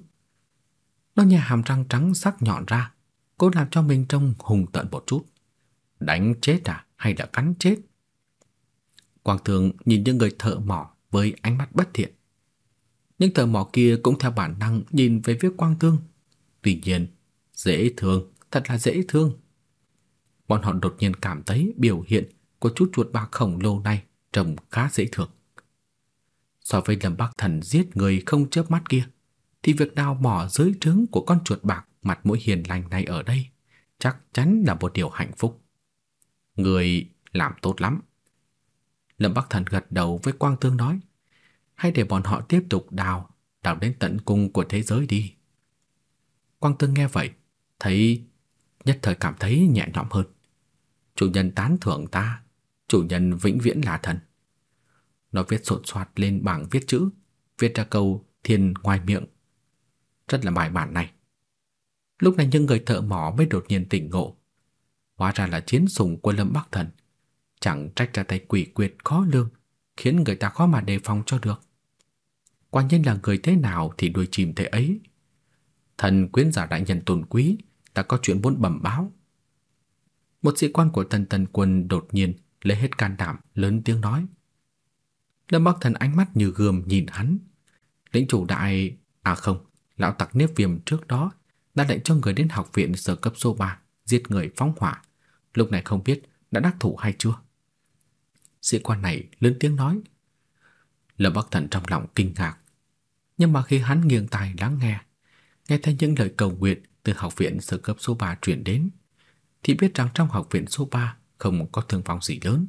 [SPEAKER 2] Nó nhè hàm răng trắng sắc nhọn ra, cố làm cho mình trông hùng tợn một chút. Đánh chết à hay là cắn chết? Quang tường nhìn những người thợ mỏ với ánh mắt bất thiện. Những thợ mỏ kia cũng theo bản năng nhìn về phía Quang Tương. Tuy nhiên, dễ thương, thật là dễ thương. Bọn họ đột nhiên cảm thấy biểu hiện của chút chuột bạc khổng lồ này trông khá dễ thương. So với Lâm Bắc Thần giết người không chớp mắt kia, thì việc đào mỏ dưới trứng của con chuột bạc mặt mũi hiền lành này ở đây chắc chắn là một điều hạnh phúc. Người làm tốt lắm. Lâm Bắc Thần gật đầu với Quang Tương nói, hay để bọn họ tiếp tục đào, đào đến tận cùng của thế giới đi. Quang Tương nghe vậy, thấy nhất thời cảm thấy nhẹ nhõm hơn. Chủ nhân tán thưởng ta, chủ nhân vĩnh viễn là thần. Nó viết sột soạt lên bảng viết chữ, viết ra câu thiên ngoài miệng. Rất là bài bản này. Lúc này những người thợ mỏ mới đột nhiên tỉnh ngộ. Hóa ra là chiến sủng của Lâm Bắc Thần. Chẳng trách ra tay quỷ quyệt khó lương, khiến người ta khó mà đề phòng cho được. Quả nhiên là người thế nào thì đuôi chìm thế ấy. Thần quyến giả đại nhân tôn quý, ta có chuyện muốn bẩm báo. Một sĩ quan của Tần Tần quân đột nhiên lấy hết can đảm lớn tiếng nói. Lâm Bắc Thần ánh mắt như gươm nhìn hắn. Lĩnh chủ đại... À không, lão tặc nếp viêm trước đó đã lệnh cho người đến học viện sở cấp số 3 giết người phóng hỏa. Lúc này không biết đã đắc thủ hay chưa. Sĩ quan này lớn tiếng nói. Lâm Bắc Thần trong lòng kinh ngạc. Nhưng mà khi hắn nghiêng tai lắng nghe, nghe thấy những lời cầu nguyện từ học viện sơ cấp số 3 truyền đến, thì biết rằng trong học viện số 3 không có thương vong gì lớn.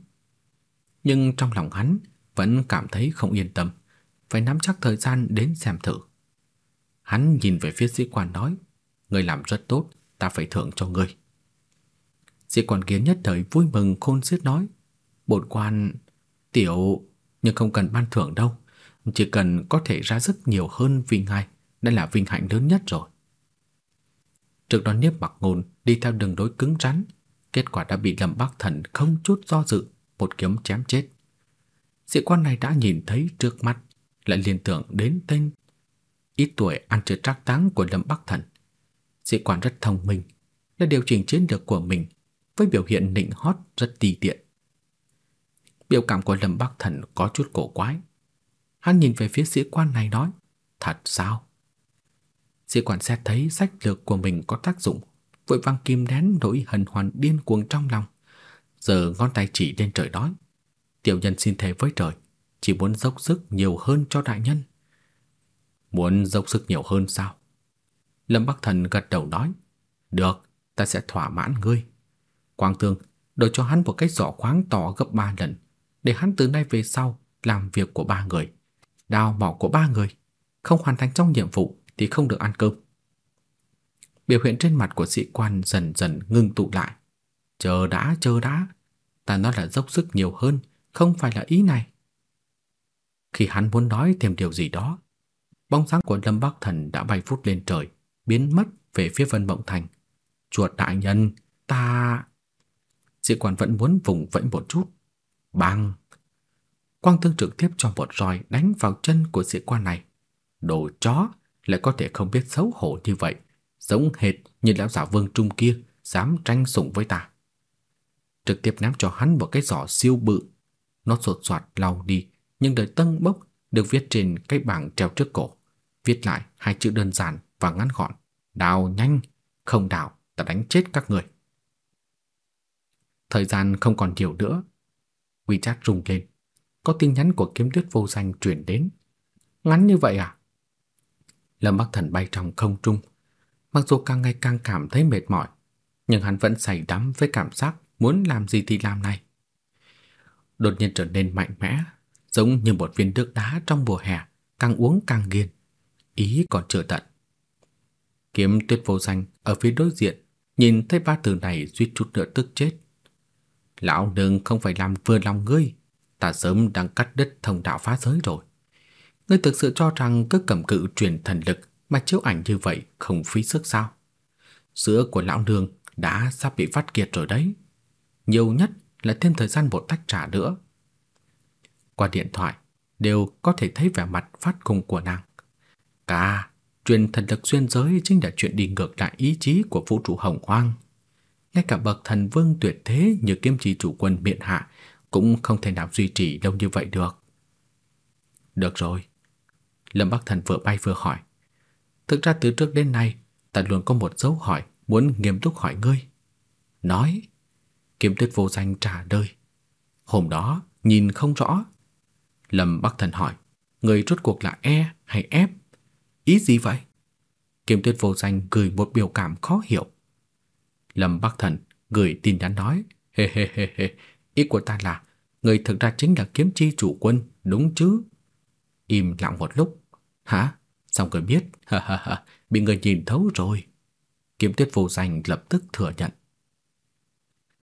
[SPEAKER 2] Nhưng trong lòng hắn vẫn cảm thấy không yên tâm, phải nắm chắc thời gian đến xem thử. Hắn nhìn về phía sĩ quan nói, người làm rất tốt, ta phải thưởng cho người. Sĩ quan kiến nhất thời vui mừng khôn xiết nói, bổn quan tiểu nhưng không cần ban thưởng đâu, chỉ cần có thể ra rất nhiều hơn vì ngài, đây là vinh hạnh lớn nhất rồi. Trước đó Niếp Mặc Ngôn đi theo đường đối cứng rắn, kết quả đã bị Lâm Bắc Thần không chút do dự một kiếm chém chết. Sĩ quan này đã nhìn thấy trước mắt, lại liên tưởng đến tên ít tuổi ăn chơi trác táng của Lâm Bắc Thần. Sĩ quan rất thông minh, đã điều chỉnh chiến lược của mình với biểu hiện nịnh hót rất tùy tiện. Biểu cảm của Lâm Bắc Thần có chút cổ quái. Hắn nhìn về phía sĩ quan này nói, thật sao? Sĩ quan xét thấy sách lược của mình có tác dụng, vội vàng kìm nén nỗi hận hoàn điên cuồng trong lòng. Giờ ngón tay chỉ lên trời nói, tiểu nhân xin thề với trời, chỉ muốn dốc sức nhiều hơn cho đại nhân. Muốn dốc sức nhiều hơn sao? Lâm Bắc Thần gật đầu nói, được, ta sẽ thỏa mãn ngươi. Quang Tương đổi cho hắn một cái giỏ khoáng to gấp ba lần, để hắn từ nay về sau làm việc của ba người. đào mỏ của ba người, không hoàn thành trong nhiệm vụ thì không được ăn cơm. Biểu hiện trên mặt của sĩ quan dần dần ngưng tụ lại. Chờ đã, chờ đã, ta nói là dốc sức nhiều hơn, không phải là ý này. Khi hắn muốn nói thêm điều gì đó, bóng sáng của Lâm Bắc Thần đã bay phút lên trời, biến mất về phía Vân Mộng Thành. Chuột đại nhân, ta... Sĩ quan vẫn muốn vùng vẫy một chút. Bang! Quang thương trực tiếp cho một roi đánh vào chân của sĩ quan này. Đồ chó lại có thể không biết xấu hổ như vậy, giống hệt như lão giả Vương Trung kia dám tranh sủng với ta. Trực tiếp ném cho hắn một cái giỏ siêu bự. Nó sột soạt lau đi, nhưng đời tân bốc được viết trên cái bảng treo trước cổ, viết lại hai chữ đơn giản và ngắn gọn: "Đào nhanh, không đào ta đánh chết các người." Thời gian không còn nhiều nữa. WeChat rung lên, có tin nhắn của kiếm tuyết vô danh truyền đến. Ngắn như vậy à? Lâm Bắc Thần bay trong không trung, mặc dù càng ngày càng cảm thấy mệt mỏi, nhưng hắn vẫn say đắm với cảm giác muốn làm gì thì làm này. Đột nhiên trở nên mạnh mẽ, giống như một viên nước đá trong mùa hè, càng uống càng nghiền, ý còn chưa tận. Kiếm Tuyết vô danh ở phía đối diện, nhìn thấy ba từ này suýt chút nữa tức chết. Lão nương không phải làm vừa lòng ngươi, ta sớm đang cắt đứt thông đạo phá giới rồi. Ngươi thực sự cho rằng cứ cầm cự truyền thần lực mà chiếu ảnh như vậy không phí sức sao? Sữa của lão nương đã sắp bị phát kiệt rồi đấy. Nhiều nhất là thêm thời gian một tách trà nữa. Qua điện thoại đều có thể thấy vẻ mặt phát cùng của nàng. Cả truyền thần lực xuyên giới chính là chuyện đi ngược lại ý chí của vũ trụ hồng hoang. Ngay cả bậc thần vương tuyệt thế như kiếm Chỉ chủ quân miện hạ cũng không thể nào duy trì lâu như vậy được. Được rồi. Lâm Bắc Thần vừa bay vừa hỏi. Thực ra từ trước đến nay, ta luôn có một dấu hỏi muốn nghiêm túc hỏi ngươi. Nói. Kiếm tuyết vô danh trả lời. Hôm đó, nhìn không rõ. Lâm Bắc Thần hỏi. Người rốt cuộc là E hay F? Ý gì vậy? Kiếm tuyết vô danh gửi một biểu cảm khó hiểu. Lâm Bắc Thần gửi tin nhắn nói. Hê hê hê hê, ý của ta là người thực ra chính là kiếm chi chủ quân, đúng chứ? Im lặng một lúc. Hả? Xong cười biết, ha ha ha, bị người nhìn thấu rồi. Kiếm tuyết vô danh lập tức thừa nhận.